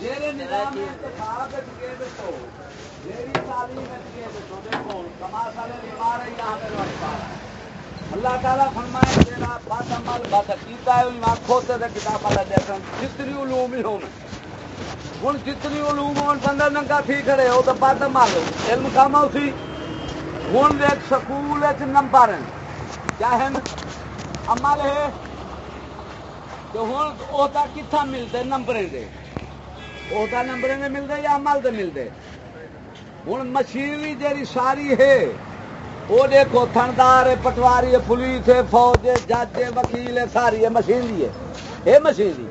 جیرے نظام انتخاب کے جیری تعلیم کے دیکھو کما سالے بیمار ہے یہاں پہ اللہ تعالیٰ فرمائے تیرا بات عمل، بات کیتا ہے وہاں کھوتے دے کتاب والا دیکھن جتنی علوم ہی ہوں ہوں جتنی علوم ہون بندہ ننگا تھی کھڑے ہو تو بات عمل علم کام اسی ہوں ایک سکول نمبر ہیں۔ کیا ہے عمل ہے تو ہوں اوتا کتنا ملتے نمبر دے۔ اوتا نمبر دے ملتے یا عمل دے ملتے ہوں مشینری جیری ساری ہے وہ دیکھو تھندار ہے، پٹواری ہے، پولیس ہے، فوج ہے، جج ہے، وکیل ہے، ساری ہے مشین دی ہے۔ یہ مشین دی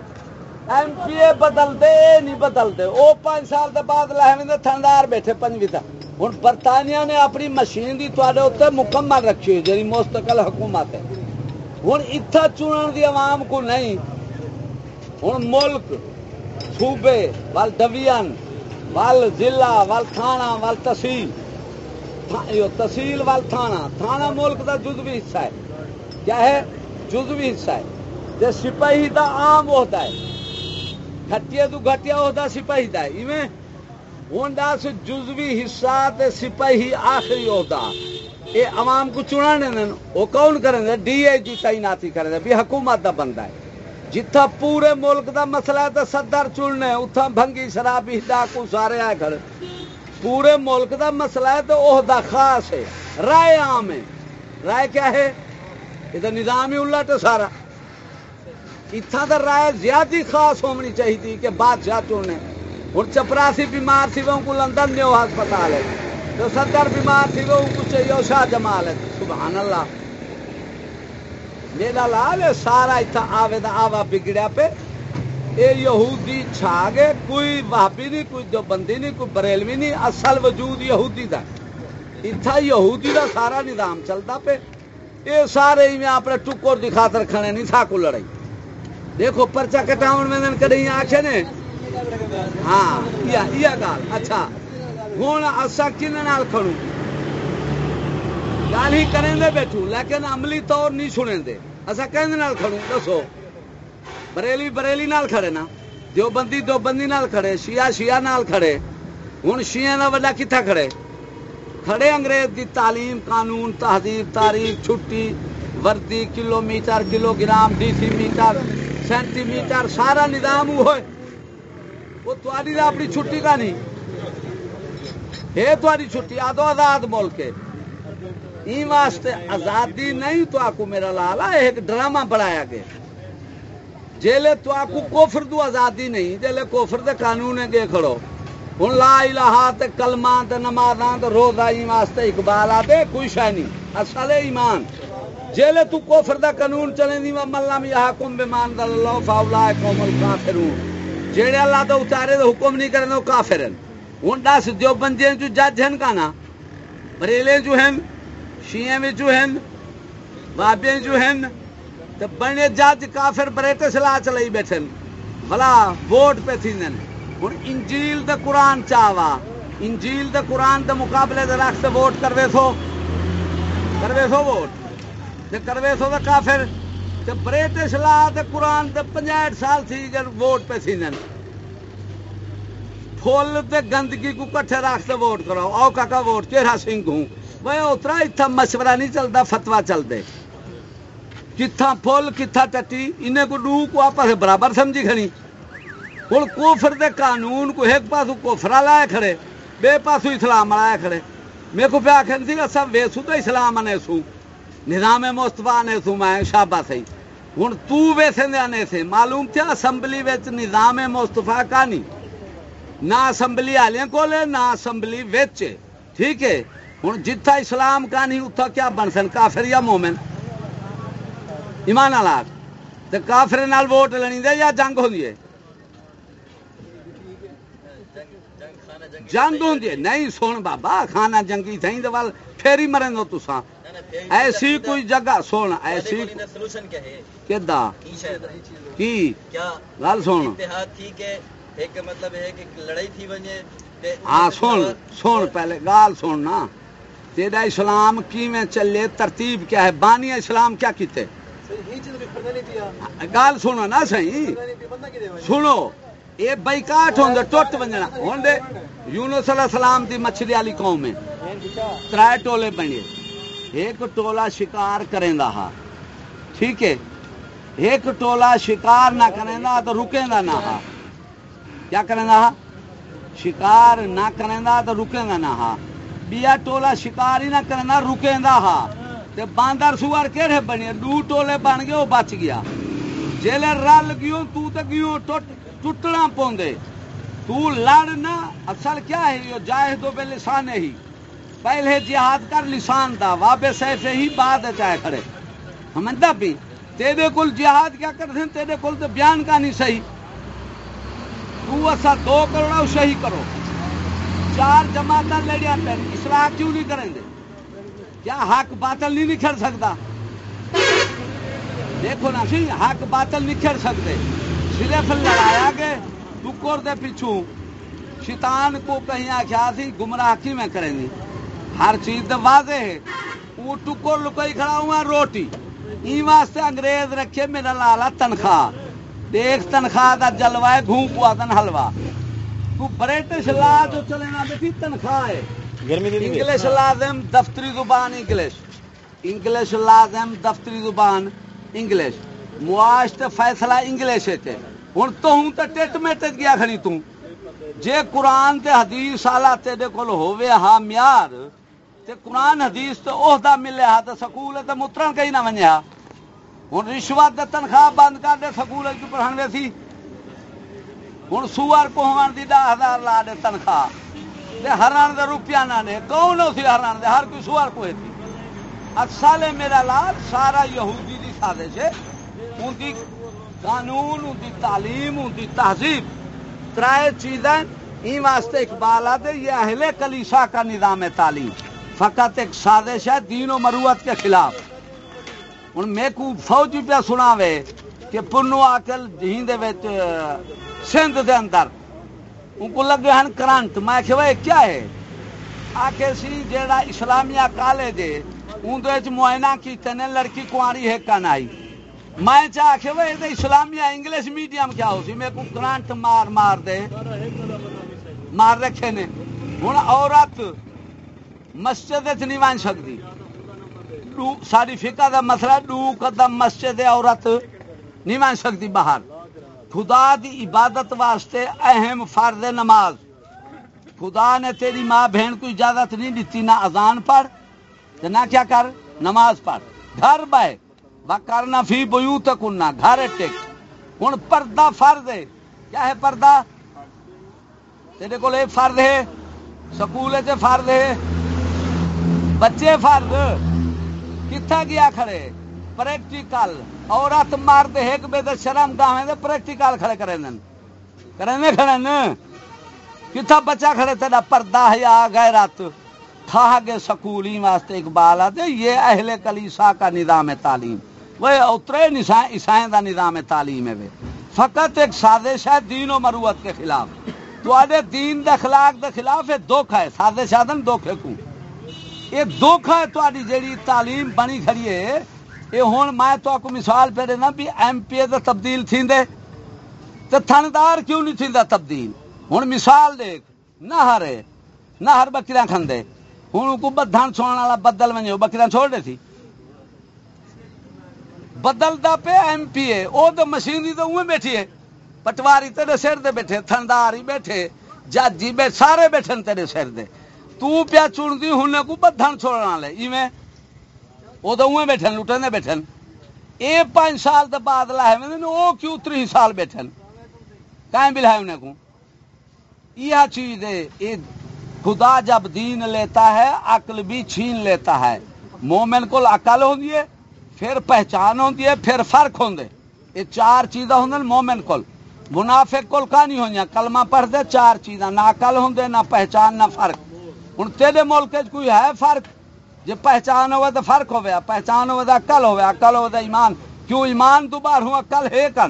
ایم پی اے بدلتے اے نہیں بدلتے وہ پانچ سال کے بعد لہن تھندار بیٹھے پنجویں تک ہوں برطانیہ نے اپنی مشین کی تے اتنے مکمل رکھی ہوئی جی مستقل حکومت ہے۔ ہوں اتنا چنن دی عوام کو نہیں۔ ہوں ملک، صوبے، وال ڈویژن ول ضلع ول تھانہ ول تحصیل۔ تحصیل وال تھانہ۔ تھانہ ملک کا جزوی حصہ ہے۔ کیا ہے؟ جزوی حصہ ہے۔ جی سپاہی کا عام ہوتا ہے۔ گھٹیا تو گھٹیا ہوتا سپاہی کا ہے۔ ایویں ہوں دس جزوی حصہ تے سپاہی آخری عہدہ۔ یہ عوام کو چنانے چنا وہ کون کریں گے ڈی اے جی تعیناتی کریں گے بھی حکومت دا بندہ ہے۔ جتھا پورے ملک دا مسئلہ ہے تو صدر چننے، اتھا بھنگی شرابی ڈاکو سارے آئے گھر پورے ملک دا مسئلہ ہے تو عہدہ خاص ہے۔ رائے عام ہے۔ رائے کیا ہے؟ یہ تو نظام ہی الٹ سارا۔ اتنا تو رائے زیادہ خاص ہونی چاہیے کہ بادشاہ چننے۔ ہوں چپراسی بیمار سی، وہ کو لندن نیو ہسپتال ہے۔ تو صدر بیمار سی وہ کو چاہیے شاہ جمال ہے؟ سبحان اللہ میرا لال سارا اتنا آوے دا آوا بگڑیا پہ اے یہودی چھا گئے کوئی وہابی نہیں، کوئی جو بندی نہیں، کوئی بریلوی نہیں، اصل وجود یہودی دا۔ اتنا یہودی دا سارا نظام چلتا پہ یہ سارے ہی میں اپنے ٹکر دی خاطر کھڑے نہیں، تھا کو لڑائی۔ دیکھو پرچا کٹاؤن میں کدی آخے نے۔ ہاں یہ گال۔ اچھا۔ ہوں اصا کن کھڑوں گل ہی کریں دے بیٹھو لیکن عملی طور نہیں سنے دے اصا کہنے کھڑوں دسو بریلی بریلی نال کھڑے نا دو بندی دو بندی نال کھڑے شیعہ شیعہ نال کھڑے ہوں شیعہ کا وڈا کتنا کھڑے کھڑے انگریز دی تعلیم قانون تہذیب تاریخ چھٹی وردی kilometre kilogram decimetre centimetre سارا نظام ہوئے وہ تاری اپنی چھٹی کا نہیں ہے تاری چھٹی آدو آزاد ملک ہے۔ واسطے آزادی نہیں تو آکو میرا لالا ایک ڈرامہ بنایا گیا۔ جیلے تو آکو کوفر دو آزادی نہیں، جیلے کوفر دے قانون گے کھڑو۔ ہوں لا الہ تے کلمہ تے نمازاں تے روزہ این واسطے اقبال آدے کوئی شے نہیں۔ اصل ایمان۔ جیلے تو کوفر دا قانون چلے دی ملم یحکم بمان دل اللہ فاولائے قوم الکافرون جیڑے اللہ دا اتارے دا حکم نہیں کرنے وہ کافر ہیں۔ ہوں دس جو بندے جو جج ہیں کانا، بریلے جو ہیں شیعہ میں جو ہیں بابے جو ہیں تو بنے جج کافر بریٹے سلا چلائی بیٹھے بھلا ووٹ پہ تھی ہوں انجیل دا قرآن چاوا۔ انجیل دا قرآن دے مقابلے دے رکھ ووٹ کروے سو۔ کروے سو ووٹ۔ تے کروے سو دا کافر۔ تے بریٹش لا تے قرآن تے پنجاٹ سال تھی جن ووٹ پہ تھی پھول تے گندگی کو کٹھے رکھ تے ووٹ کرو۔ او کاکا ووٹ چہرہ سنگھ ہوں۔ وہ اترا اتنا مشورہ نہیں چلتا فتوا چلتے کتھا پھول، کتھا ٹٹی، انہیں کو ڈو کو آپس برابر سمجھی کھڑی۔ ہوں کوفر دے قانون کو ایک پاسو کوفرا لایا کھڑے، بے پاسو اسلام لایا کھڑے۔ میرے کو پہ آخر سی، اصا ویسو تو اسلام نے سو نظام مستفا نے سو میں شابا سی۔ ہوں تو تیسے نے سے معلوم تھا اسمبلی نظام مستفا کا نہیں۔ نہ اسمبلی والے کو نہ اسمبلی وچ ٹھیک ہے؟ ہوں جتھا اسلام کا نہیں اتھا کیا بن سن کافر یا مومن؟ ایمان آلات تو کافر نال ووٹ لینی دے یا جنگ ہوندی ہے؟ جنگ ہوندی ہے۔ نہیں سن بابا کھانا جنگی تھیں دے وال پھر ہی مرن دو تساں۔ ایسی کوئی جگہ سن ایسی کدا کی گل سن۔ ایک مطلب ہے کہ لڑائی تھی ونجے ہاں سن سن پہلے گال سن نا۔ تیرا اسلام میں چلے؟ ترتیب کیا ہے؟ بانی اسلام کیا کیتے؟ گل سنو نا سنو یہ بائیکاٹ ہوں ٹوٹ ہوں یونس علیہ السلام دی مچھلی والی قوم ہے۔ ترائے ٹولے بنے۔ ایک ٹولا شکار کریں ہا۔ ٹھیک ہے؟ ایک ٹولا شکار نہ کریں تو رکیں گا نہ ہا۔ کیا کریں ہا شکار نہ کریں گا تو رکیں گا نہ۔ ہا بیا ٹولا شکار ہی نہ کریں گا، رکیں گا۔ ہا تے باندر سوار کہڑے بنے؟ دو ٹولے بن گئے، وہ بچ گیا۔ جیلے رل گیوں تو تے گیوں ٹوٹنا پوندے۔ تو لڑنا اصل کیا ہے؟ یہ جاہد بے لسان ہی۔ پہلے جہاد کر لسان دا، وابے سیف ہی بعد چاہے کھڑے۔ سمجھتا بھی تیرے کل جہاد کیا کرتے ہیں تیرے کل تو بیان کا نہیں صحیح۔ تو اسا دو کروڑا صحیح کرو چار جماعت لڑیا پہ اصلاح کیوں نہیں کریں گے کیا حق باطل نہیں نکھر سکتا دیکھو نا سی حق باطل نکھر سکتے صرف لڑایا گے ٹکر دے پیچھو شیطان کو کہیں آخیا سی گمراہ کی میں کریں گی ہر چیز تو واضح ہے وہ ٹکر لکئی کھڑا ہوا روٹی این واسطے انگریز رکھے میرا لالا تنخواہ دیکھ تنخواہ دا جلوا ہے گھوم پوا تن حلوا تو برٹش لا جو چلے نا بیٹھی تنخواہ ہے انگلش لازم دفتری زبان انگلش انگلش لازم دفتری زبان انگلش معاش تے فیصلہ انگلش تے ہن تو ہوں تے ٹٹ میٹ گیا کھڑی تو جے قرآن تے حدیث آلا تیرے کول ہووے ہا میار تے قرآن حدیث تے عہدہ ملے ہا تے سکول تے مترن کہیں نہ ونیا ہن رشوت تنخواہ بند کر دے، سکول کی سی۔ ہن سوار کو ہون دی 10000 لا دے تنخواہ۔ دے ہران دے روپیہ نہ نے، کون سی ہران دے؟ ہر کوئی سوار کوئی تھی اصل میرا لال، سارا یہودی دی سازش ہے۔ ان دی قانون ان دی تعلیم ان دی تہذیب۔ ترائے چیزیں این واسطے اقبال آتے یہ اہل کلیسا کا نظام تعلیم۔ فقط ایک سازش ہے، دین و مروت کے خلاف۔ ہوں میں کو فوجی پہ سناوے کہ پنو آکل جہین دے سندھ دے اندر ان کو لگے ہیں کرنٹ میں کہ وہ کیا ہے آکے سی جیڑا اسلامیہ کالج ہے ان دے معائنہ کیتے نے لڑکی کواری ہے کن آئی میں چاہ کہ وہ اسلامیہ انگلش میڈیم کیا ہو سی میں کو کرنٹ مار مار دے مار رکھے نے ہوں عورت مسجد نہیں بن سکتی ساری فقہ دا مسئلہ ڈو قدم مسجد عورت نہیں بن سکتی باہر خدا دی عبادت واسطے اہم فرض نماز۔ خدا نے تیری ماں بہن کو اجازت نہیں دیتی، نہ اذان پڑھ نہ کیا کر، نماز پڑھ۔ گھر بہ کرنا فی بو تک گھر ٹک۔ ہوں پردہ فرد ہے۔ کیا ہے پردہ؟ تیرے کو فرد ہے، سکول فرد ہے۔ بچے فرد کتنا گیا کھڑے؟ پریکٹیکل عورت مرد ایک بے تو شرم گاہیں دے پریکٹیکل کھڑے کریں کریں کھڑے نے کتنا بچہ کھڑے تیرا پردہ یا گئے رات۔ تھا گے سکولی واسطے اقبال آتے یہ اہل کلیسا کا نظام تعلیم۔ وہ اترے عیسائیں دا نظام تعلیم ہے فقط ایک سازش ہے دین و مروت کے خلاف۔ تو آدھے دین دے اخلاق دے خلاف یہ دکھ ہے۔ سازش آدن دکھے کو یہ دکھ ہے تو جیڑی تعلیم بنی کھڑی ہے، یہ ہوں میں تو کو مثال پہ دینا بھی ایم پی اے دا تبدیل تھی دے تو تھندار کیوں نہیں تھی تبدیل؟ ہوں مثال دیکھ، نہ ہرے نہ ہر بکریاں کھندے۔ ہوں کو بدھن سونے والا بدل ونجو بکریاں چھوڑ دے تھی۔ بدلتا پہ ایم پی اے وہ تو مشین تو اوے بیٹھی ہے۔ پٹواری تیرے سر دے بیٹھے، تھندار ہی بیٹھے جج جی بیٹھے سارے بیٹھے تیرے سر دے۔ تو پیا چنتی ہوں کو بدھن چھوڑنے والے ایویں وہ تو اوے بیٹھے لٹن دے بیٹھے اے پانچ سال تو بعد لائے وہ کیوں تری سال بیٹھے کہیں بھی لائے انہیں کو یہ چیز ہے یہ خدا جب دین لیتا ہے عقل بھی چھین لیتا ہے مومن کو عقل ہوتی ہے پھر پہچان ہوتی ہے پھر فرق ہوں یہ چار چیزاں ہوں مومن کو منافق کول کا نہیں ہوئی کلمہ پڑھ دے چار چیزاں نہ عقل ہوں نہ پہچان نہ فرق ہوں تیرے ملک کوئی ہے فرق؟ جی پہچان ہوئے تو فرق ہوا پہچان ہوئے تو عقل ہوئے عقل ہوئے تو ایمان۔ کیوں ایمان تو بار ہوں، عقل ہے کا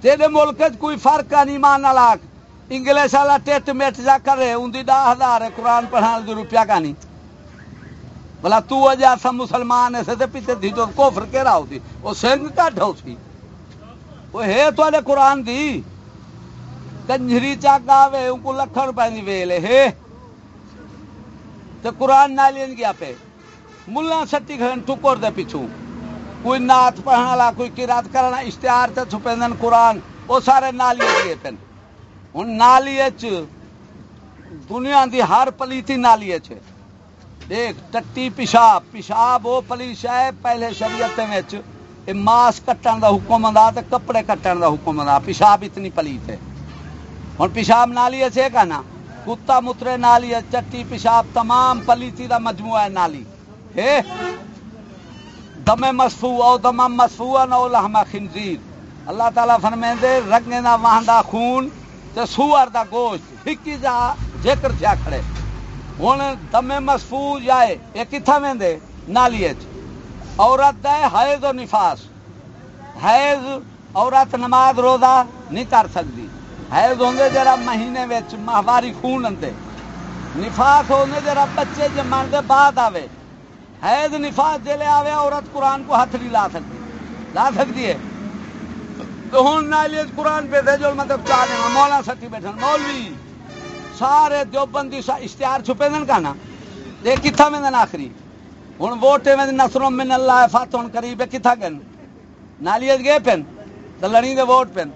تیرے ملک کوئی فرق کا نہیں ایمان نہ لاکھ انگلش والا ٹیٹ میٹ جا کرے، ان کی ڈا ہزار ہے، قرآن پڑھانے کی روپیہ کا نہیں۔ بھلا تو اجا سا مسلمان ایسے تے پیتے تھی جو کفر کے رہا ہوتی وہ سنگ کٹ ہو سی؟ وہ ہے تو اڈے قرآن دی؟ کنجری چاک آوے، ان کو لکھن روپے دی ویلے ہے۔ تے قرآن نہ لین گیا پہ۔ ملا سٹی کھڑن ٹکر دے پیچھوں۔ کوئی نعت پڑھنا لا کوئی قرات کرنا اشتہار تے چھپیندن قرآن وہ سارے نالیے گئے پن۔ ہن نالیے چ دنیا دی ہر پلیتی نالیے چ۔ دیکھ، ٹٹی پیشاب پیشاب وہ پلیش ہے پہلے شریعت وچ۔ ماس کٹن دا حکم ہوندا تے کپڑے کٹن دا حکم ہوندا۔ پیشاب اتنی پلیت ہے۔ ہن پیشاب نالیے چ ہے نا کتا مترے نالی ہے، چٹی پیشاب، تمام پلیتی دا مجموعہ ہے نالی۔ ہے دم مسفو او دم مسفو نو لحم خنزیر۔ اللہ تعالیٰ فرمائیں دے رگنے دا وہاں خون تے سوار دا گوشت۔ ہکی جا ذکر تھیا کھڑے۔ ہن دم مسفو جائے اے کتھا ویندے؟ نالی وچ عورت دا حیض و نفاس۔ حیض، عورت نماز روزہ نہیں کر سکتی حیض ہوندے جرا مہینے وچ ماہواری خون ہندے نفاس ہوندے جرا بچے جمن دے بعد آوے۔ حیض نفاس جلے آوے، عورت قرآن کو ہاتھ نہیں لا سکتی۔ لا سکتی ہے۔ تو ہوں نالیج قرآن پہ دے جو مطلب چاہ دیں مولا سٹی بیٹھن، مولوی، سارے دیوبندی سا اشتہار چھپے دن کا نا۔ یہ کتھا میں دن آخری۔ ہوں ووٹے میں نصر من اللہ، فاتح قریب ہے کتھا گن نالیج گئے پن، تو لڑی دے ووٹ پن۔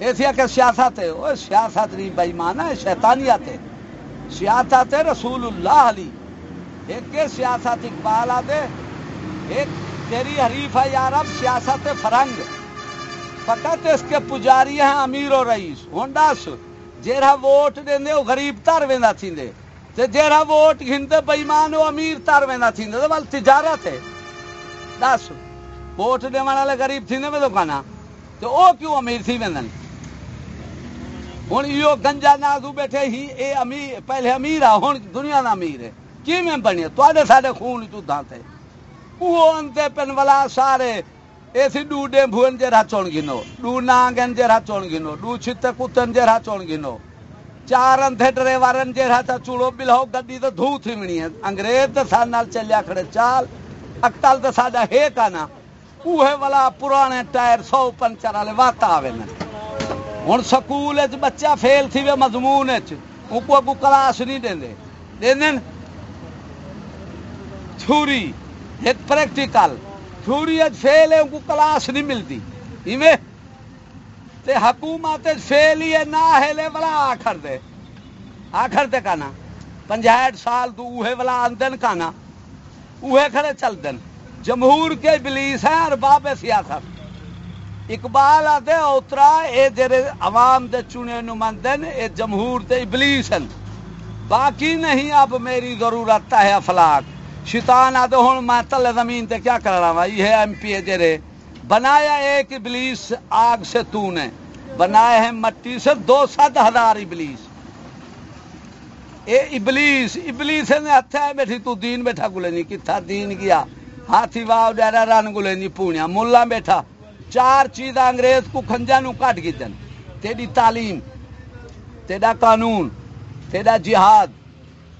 ایسی کہ سیاست ہے وہ سیاست نہیں بھائی ہے شیطانیات ہے۔ سیاست ہے رسول اللہ علی۔ ایک کے سیاست اقبال آتے، ایک تیری حریف ہے یارب سیاست فرنگ۔ فقط اس کے پجاری ہیں امیر و رئیس۔ ہونڈاس جیرا ووٹ دیندے وہ غریب تر ویندا تھیندے۔ تے جیرا ووٹ گھنتے بےمان وہ امیر تر ویندا تھیندے، تے ول تجارت ہے۔ دس، ووٹ دیون والے غریب تھیندے میں تو کنا تے او کیوں امیر تھی ویندن؟ ہوں یہ گنجا نازو بیٹھے ہی، اے امیر، پہلے امیر آ ہوں دنیا دا امیر ہے۔ کی میں بنی تے سارے خون چودھا تھے۔ وہ انتے پن والا سارے ایسی ڈو ڈے بھون جرا چون گنو۔ ڈو نانگن جرا چون گنو۔ ڈو چھتے کتن جرا چون گنو۔ چار انتھے ڈرے وارن جرا تا چوڑو بلہو گڈی تو دھو تھی منی ہے۔ انگریز تے سان نال چلیا کھڑے چال۔ اکتال تے ساڈا ہے کانا اوہے والا پرانے ٹائر سو پنچر والے واتا آوے نا۔ ہن سکول بچہ فیل تھی وے مضمون وچ او کو کو کلاس نہیں دیندے دیندن تھوری ایک پریکٹیکل۔ تھوری فیل ہے ان کو کلاس نہیں ملتی ایویں؟ تے حکومت فیل ہی ہے، نہ ہلے والا آخر دے۔ آخر دے کانا۔ پنجاہٹ سال تو اوہے والا اندن کانا۔ اوہے کھڑے چل دن۔ جمہور کے ابلیس ہیں اور باب سیاست۔ اقبال آتے اترا اے جرے عوام دے چنے نمندن اے جمہور تے ابلیس ہیں باقی نہیں، اب میری ضرورت ہے افلاق شیطان آدھے ہوں میں تلے زمین تے کیا کر رہا ہوں یہ ایم پی اے جرے بنایا ایک ابلیس آگ سے تو نے۔ بنائے ہیں مٹی سے دو سات ہزار ابلیس۔ اے ابلیس ابلیس نے ہتھا ہے بیٹھی، تو دین بیٹھا گلے نہیں، کتھا دین گیا۔ ہاتھی واو ڈیرا رن گلے نہیں پونیا ملا بیٹھا۔ چار چیز انگریز کو کھنجا نو کٹ گئی دن تیری تعلیم تیرا قانون تیرا جہاد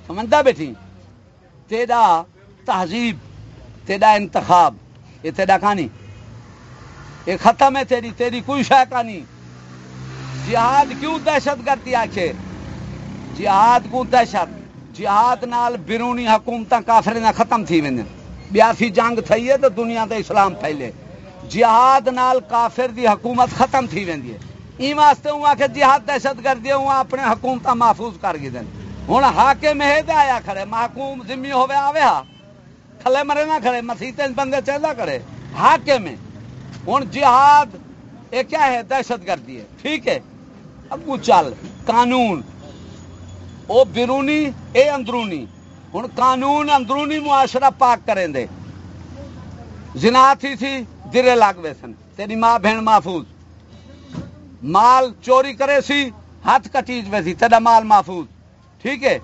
سمجھتا بیٹھی تیرا تہذیب تیرا انتخاب یہ تیرا کہانی یہ ختم ہے تیری تیری کوئی شہ کہانی جہاد کیوں دہشت گردی آخر جہاد کو دہشت جہاد نال بیرونی حکومت کافر نہ ختم تھی وین بیاسی جنگ تھی ہے تو دنیا تے اسلام پھیلے جہاد نال کافر دی حکومت ختم تھی ویندی ہے۔ این واسطے ہوں آ جہاد دہشت گردی ہوں اپنے حکومت محفوظ کر گئی دن ہوں ہاکے میں آیا کھڑے، محکوم ذمہ ہوے آوے ہا۔ کھلے مرے نہ کھڑے مسیح بندے چاہتا کرے ہاکے میں ہوں جہاد یہ کیا ہے؟ دہشت گردی ہے۔ ٹھیک ہے۔ ابو چل، قانون۔ او بیرونی، اے اندرونی۔ ہوں قانون اندرونی معاشرہ پاک کریں دے۔ زنا تھی تھی درے لاگ وے سن۔ تیری ماں بہن محفوظ۔ مال چوری کرے سی ہاتھ کٹیج وے سی، تیرا مال محفوظ۔ ٹھیک ہے؟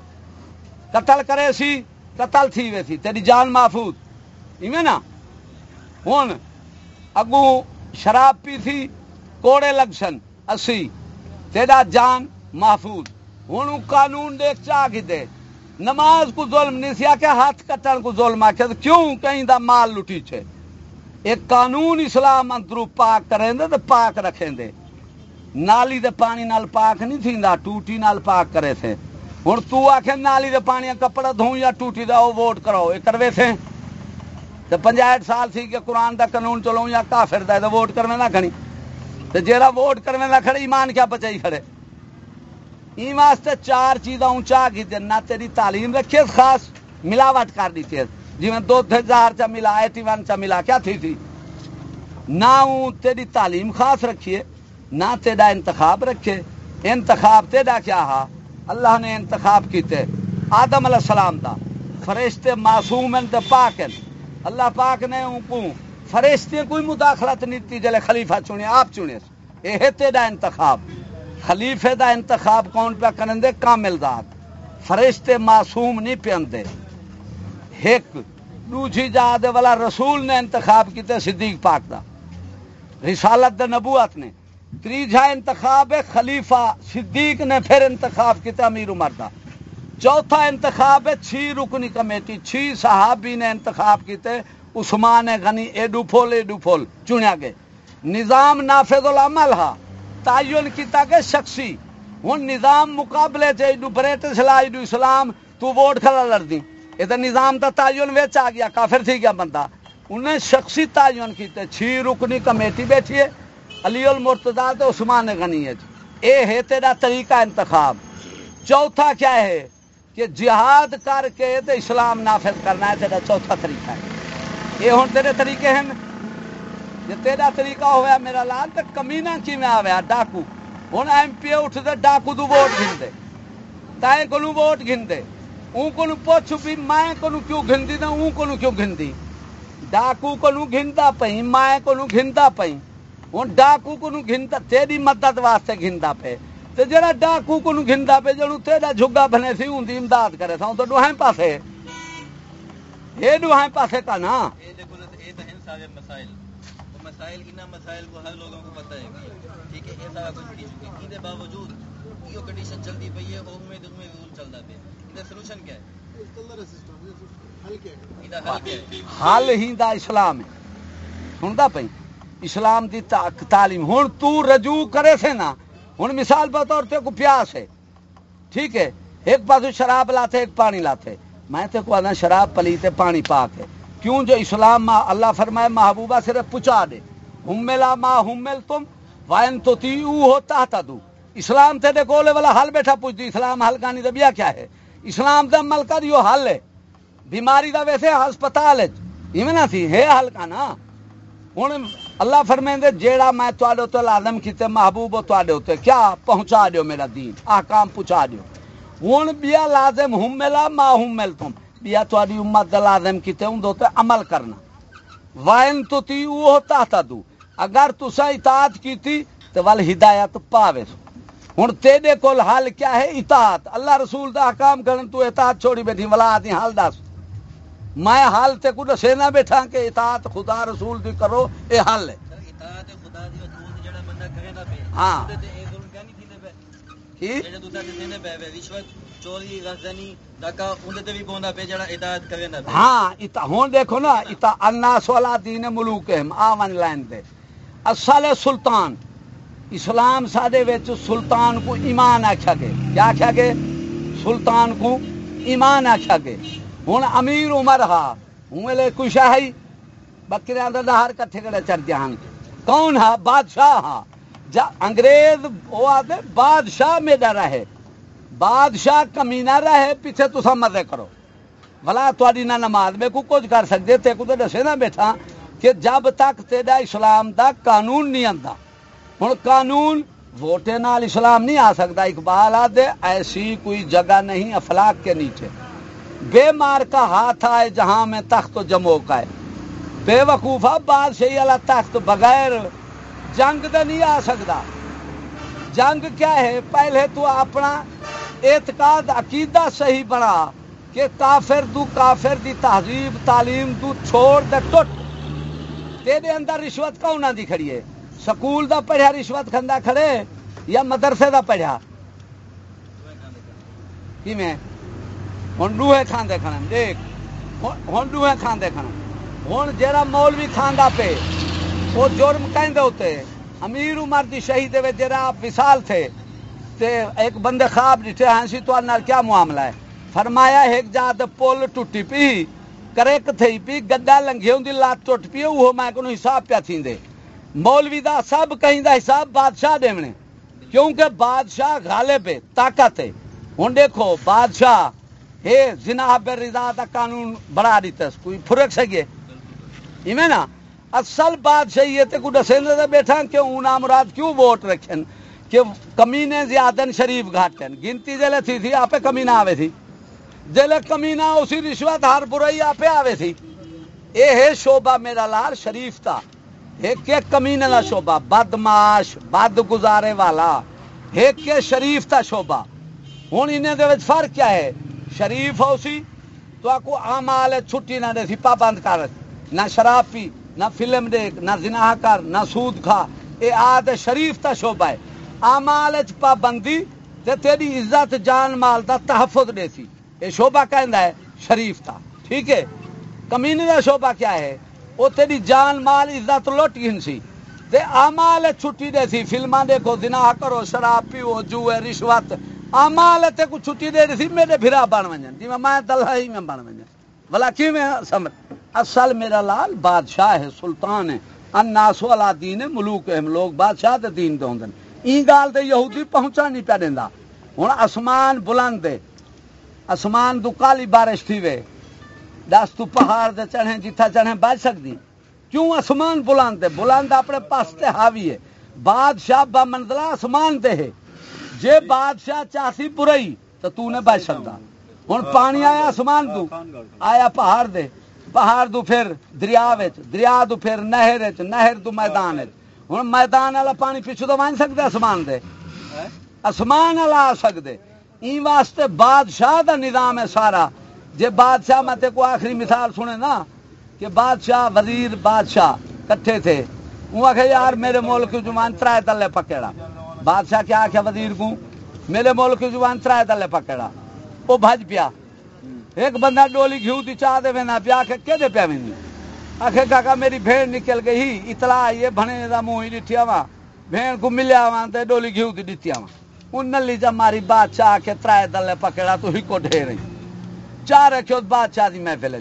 قتل کرے سی، قتل تھی وے سی، تیری جان محفوظ۔ ایویں نا؟ ہوں اگو شراب پی تھی کوڑے لگ سن، اسی۔ تیرا جان محفوظ۔ ہوں قانون دیکھ چاہ کی دے۔ نماز کو ظلم نہیں سیا کہ ہاتھ کٹن کو ظلم آ کیوں کہیں دا مال لٹی چھے؟ ایک قانون اسلام اندرو پاک کریں دے تو پاک رکھیں دے نالی دے پانی نال پاک نہیں تھی دا ٹوٹی نال پاک کرے تھے۔ ہوں تو آخ نالی دے پانی کپڑا دھوں یا ٹوٹی دا وہ ووٹ کرو یہ کروے تھے۔ تو پنجاٹ سال تھی کہ قرآن دا قانون چلو یا کافر دا تو ووٹ کرنے نہ کھڑی۔ تو جیرا ووٹ کرنے نہ کھڑے، ایمان کیا بچائی کھڑے؟ این واسطے چار چیزاں اونچا کی نہ تیری تعلیم رکھے خاص ملاوٹ کر دی تھی جی میں دو ہزار چا ملا، ایٹی ون چا ملا، کیا تھی تھی؟ نہ تیری تعلیم خاص رکھیے، نہ تیرا انتخاب رکھے۔ انتخاب تیرا کیا ہا؟ اللہ نے انتخاب کیتے۔ آدم علیہ السلام دا، فرشتے معصوم ہیں، تے پاک ہیں۔ اللہ پاک نے ان کو فرشتے کوئی مداخلت نہیں تھی جلے خلیفہ چنے، آپ چنے۔ یہ تیرا انتخاب۔ خلیفے دا انتخاب کون پہ کرن دے؟ کامل ذات۔ فرشتے معصوم نہیں پیندے۔ ایک دوسری جہاد والا رسول نے انتخاب کیتے صدیق پاک دا۔ رسالت دا نبوت نے۔ تیجا انتخاب ہے خلیفہ صدیق نے پھر انتخاب کیا امیر عمر دا۔ چوتھا انتخاب ہے چھ رکنی کمیٹی چھ صحابی نے انتخاب کیتے۔ عثمان غنی ایڈو پھول ایڈو پھول چنیا گئے۔ نظام نافذ العمل ہا، تعین کیتا کہ شخصی۔ ہوں نظام مقابلے چ ایڈو برٹش لا، ایڈو اسلام، تو ووٹ کھڑا لڑ دی یہ نظام دا تعین ویچ آ گیا، کافر تھی گیا بندہ۔ انہیں شخصی تعین کیتے چھ رکنی کمیٹی بیٹھی ہے، علی المرتضا تو عثمان غنی ہے جی۔ اے ہے تیرا طریقہ انتخاب۔ چوتھا کیا ہے کہ جہاد کر کے تو اسلام نافذ کرنا ہے، تیرا چوتھا طریقہ ہے۔ یہ ہوں تیرے طریقے ہیں۔ یہ تیرا طریقہ ہوا میرا لال تو کمینا کی میں آیا ڈاکو۔ ہوں ایم پی اٹھ دے ڈاکو تو ووٹ گن دے تائیں کو ووٹ گن دے اون کو پوچھ بھی میں کو کیوں گھن دی اون کو کیوں گھن دی ڈاکو کو گھنتا پئی میں کو گھنتا پئی ہوں ڈاکو کو گنتا تیری مدد واسطے گنتا پے تو جڑا ڈاکو کو گنتا پے جڑوں تیرا جھگا بنے سی ان امداد کرے تھا۔ تو ڈوہیں پاسے۔ یہ ڈوہیں پاسے کا نا۔ مسائل۔ انہاں مسائل کو ہر لوگوں کو پتہ ہے ٹھیک ہے ایسا کچھ نہیں چکے ان باوجود یہ کنڈیشن چلتی پئی ہے اور امید امید رول چلتا پہ ان سولوشن کیا ہے؟ حل ہی دا اسلام ہے۔ سنتا پئی اسلام دی تعلیم۔ ہوں تو رجوع کرے سے نا ہوں مثال بطور تے کو پیاس ہے۔ ٹھیک ہے؟ ایک پاس شراب لاتے ایک پانی لاتے۔ میں تے کو آنا شراب پلیتے پانی پاک ہے۔ کیوں جو اسلام ما اللہ فرمائے محبوبہ صرف پچا دے۔ ہملا ما ہمل تم وائن تو تی او ہوتا تھا دو اسلام تے دے کولے والا حل بیٹھا پوچھ دی۔ اسلام حل کانی دے بیا کیا ہے؟ اسلام تے عمل کا دیو حل ہے۔ بیماری دا ویسے ہسپتال ہے۔ ایمنا تھی، ہے حل کا نا۔ ہوں اللہ فرمائیں دے جیڑا میں تواڈے تے لازم کیتے، محبوب تواڈے تے کیا پہنچا دیو میرا دین؟ احکام پہنچا دیو۔ ہن بیا لازم ہم ملا، ما ہم مل تم بیا تواڈی امت دا لازم کیتے ہوں تے عمل کرنا۔ وائن تو تی او ہوتا تھا دو۔ اگر تسا اطاعت کیتی تے ول ہدایت پاوے۔ سو ہن تیرے کول حال کیا ہے؟ اطاعت۔ اللہ رسول دا احکام کرن تو اطاعت چھوڑی بیٹھی ولا دی حال دس۔ میں حال تے کو دسے نہ بیٹھا کہ اطاعت خدا رسول دی کرو اے حل ہے۔ ہاں۔ ہاں ہن دیکھو نا اتا الناس والا دین ملوکہم آون لائن دے۔ اصل سلطان۔ اسلام سادے وچ سلطان کو ایمان آکھیا گئے۔ کیا آکھیا گئے؟ سلطان کو ایمان آکھیا گئے۔ ہوں امیر عمر ہا، ہوں لے کچھ ہے بکرے اندر دہار کٹھے کڑے چڑھ دیا ہاں کون ہا؟ بادشاہ ہا جا انگریز وہ آتے بادشاہ میں ڈر رہے۔ بادشاہ کمینہ رہے، پیچھے تو مزے کرو۔ بلا تاری نہ نماز میں کو کچھ کر سکتے تے کو تو دسے نہ بیٹھا کہ جب تک تیرا اسلام دا قانون نہیں آتا ہوں قانون ووٹے نال اسلام نہیں آ سکتا، اقبال آدھے، ایسی کوئی جگہ نہیں افلاق کے نیچے۔ بے مار کا ہاتھ آئے جہاں میں تخت و جمو کا ہے بے وقوفا بادشاہی والا تخت بغیر جنگ دے نہیں آ سکتا۔ جنگ کیا ہے؟ پہلے تو اپنا اعتقاد، عقیدہ صحیح بنا کہ کافر تو کافر دی تہذیب، تعلیم تو چھوڑ دے، ٹوٹ۔ تیرے اندر رشوت کون دی کھڑی ہے؟ سکول دا پڑھیا، رشوت کھندا کھڑے یا مدرسے دا پڑھیا؟ کی میں ہوں ڈوہے کھاندے کھڑن، دیکھ ہوں ڈوہے کھاندے کھڑن۔ ہوں جہاں مولوی کھانا پے وہ جرم کہیں ہوتے امیر عمر دی شہید جہاں آپ وصال تھے، تے ایک بندے خواب ڈٹھے ہاں سی تو نال کیا معاملہ ہے؟ فرمایا ایک جات پل ٹوٹی پی کریک تھی پی گڈا لنگے ہوں لات ٹوٹ پی وہ میں کو حساب پیا تھی دے مولوی دا سب کہیں دا حساب بادشاہ دیونے کیونکہ بادشاہ غالب ہے، طاقت ہے۔ ہوں دیکھو، بادشاہ ہے زنا بے رضا دا قانون بڑھا دیتا ہے، کوئی فرق سکے۔ ایویں نا، اصل بات صحیح ہے تے کو دسے نہ بیٹھا کہ اونا مراد کیوں ووٹ رکھن؟ کہ کمینے زیادن شریف گھاٹن گنتی جلے تھی تھی، آپ کمینہ آوے تھی۔ جلے کمینہ اسی رشوت، ہر برائی آپ آوے تھی۔ اے ہے شعبہ میرا لال شریف تھا ایک کے کمینے دا شعبہ بدماش بد گزارے والا، ایک کے شریف تھا شعبہ۔ ہوں انہیں دے وچ فرق کیا ہے؟ شریف ہو سی، تو آپ کو آمال چھٹی نہ دے سی، پابند کر۔ نہ شراب پی نہ فلم دیکھ، نہ زنا کر، نہ سود کھا۔ اے آد شریف تا شعبہ ہے۔ آمال چ پابندی تے تیری عزت، جان، مال دا تحفظ دے سی۔ اے شعبہ کہندا ہے شریف تا ٹھیک ہے؟ کمینے دا شعبہ کیا ہے؟ او تیری جان، مال، عزت لوٹ گن سی تے آمال چھٹی دے سی، فلماں دیکھو، زنا کرو، شراب پیو، جوئے، رشوت۔ آمال تے کو چھٹی دے سی، میرے بھرا بن ونجن۔ جی میں دلہائی میں بن ونجن۔ بلا کی میں سمجھ؟ اصل میرا لال بادشاہ ہے، سلطان ہے۔ الناس والا دین، ملوک ہے۔ لوگ بادشاہ دے دین دے ہوندن۔ این گال تے یہودی پہنچا نہیں پیا دیندا۔ ہن آسمان بلند ہے۔ آسمان تو کالی بارش تھی وے۔ دس تو پہاڑ دے چڑھے جتھا چڑھے بچ سکدی۔ کیوں آسمان بلند ہے بلند اپنے پاس تے حاوی ہے۔ بادشاہ با منزلہ آسمان تے ہے۔ جے بادشاہ چاسی برائی تو تو نے بچ سکدا ہن پانی آیا آسمان تو آیا پہاڑ دے۔ پہاڑ دو پھر دریا وچ۔ دریا دو پھر نہر وچ۔ نہر دو میدان وچ۔ ہن میدان والا پانی پیچھے تو ون سکدے آسمان دے۔ آسمان والا آ سکدے۔ این واسطے بادشاہ دا نظام ہے سارا۔ جے بادشاہ میں تے کو آخری مثال سنے نا، کہ بادشاہ، وزیر بادشاہ کٹھے تھے۔ وہ آخر یار، میرے ملک کی جوان ترائے تلے پکڑا بادشاہ کیا آخیا وزیر کو میرے ملک کی جوان ترائے تلے پکڑا وہ بھج پیا۔ ایک بندہ ڈولی گھیو دی چاہ دے وینا پیا آخر کہ دے پیا وینی آخر کاکا، میری بھیڑ نکل گئی۔ اطلاع یہ بھنے دا منہ ہی ڈٹھیا وا۔ بھیڑ کو ملیا وا تے ڈولی گھیو دی ڈٹھیا وا۔ ان نلی جب ماری بادشاہ آ کے ترائے دلے پکڑا تو ہی کو ڈھے رہی چار رکھو بادشاہ دی محفل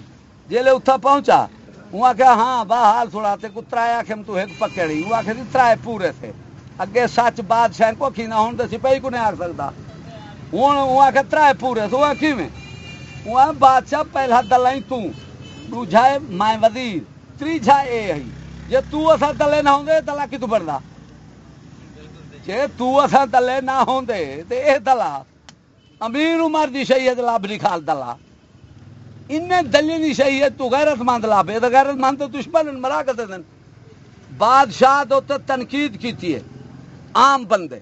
جیلے اتھا پہنچا وہ آخیا ہاں با حال سنا تے کو ترائے آخم تو ایک پکڑی۔ وہ آخر جی ترائے پورے تھے۔ اگے سچ بادشاہ کو کھینا ہوں تو سپاہی کو نہیں آ سکتا ہوں وہ آخر ترائے پورے تو وہ کی میں وہ بادشاہ پہلا دلائی تو دوجھائے میں وزیر تریجھا اے ہے جے تو اسا دلے نہ ہوندے دلا کی تو بڑدا جے تو اسا دلے نہ ہوندے، تے اے دلا امیر عمر دی شہید لاب نکال دلا انہیں دلی دی شہید تو غیرت مند لابے تے غیرت مند تو دشمن مرا کر دین بادشاہ تو تنقید کیتی ہے، عام بندے۔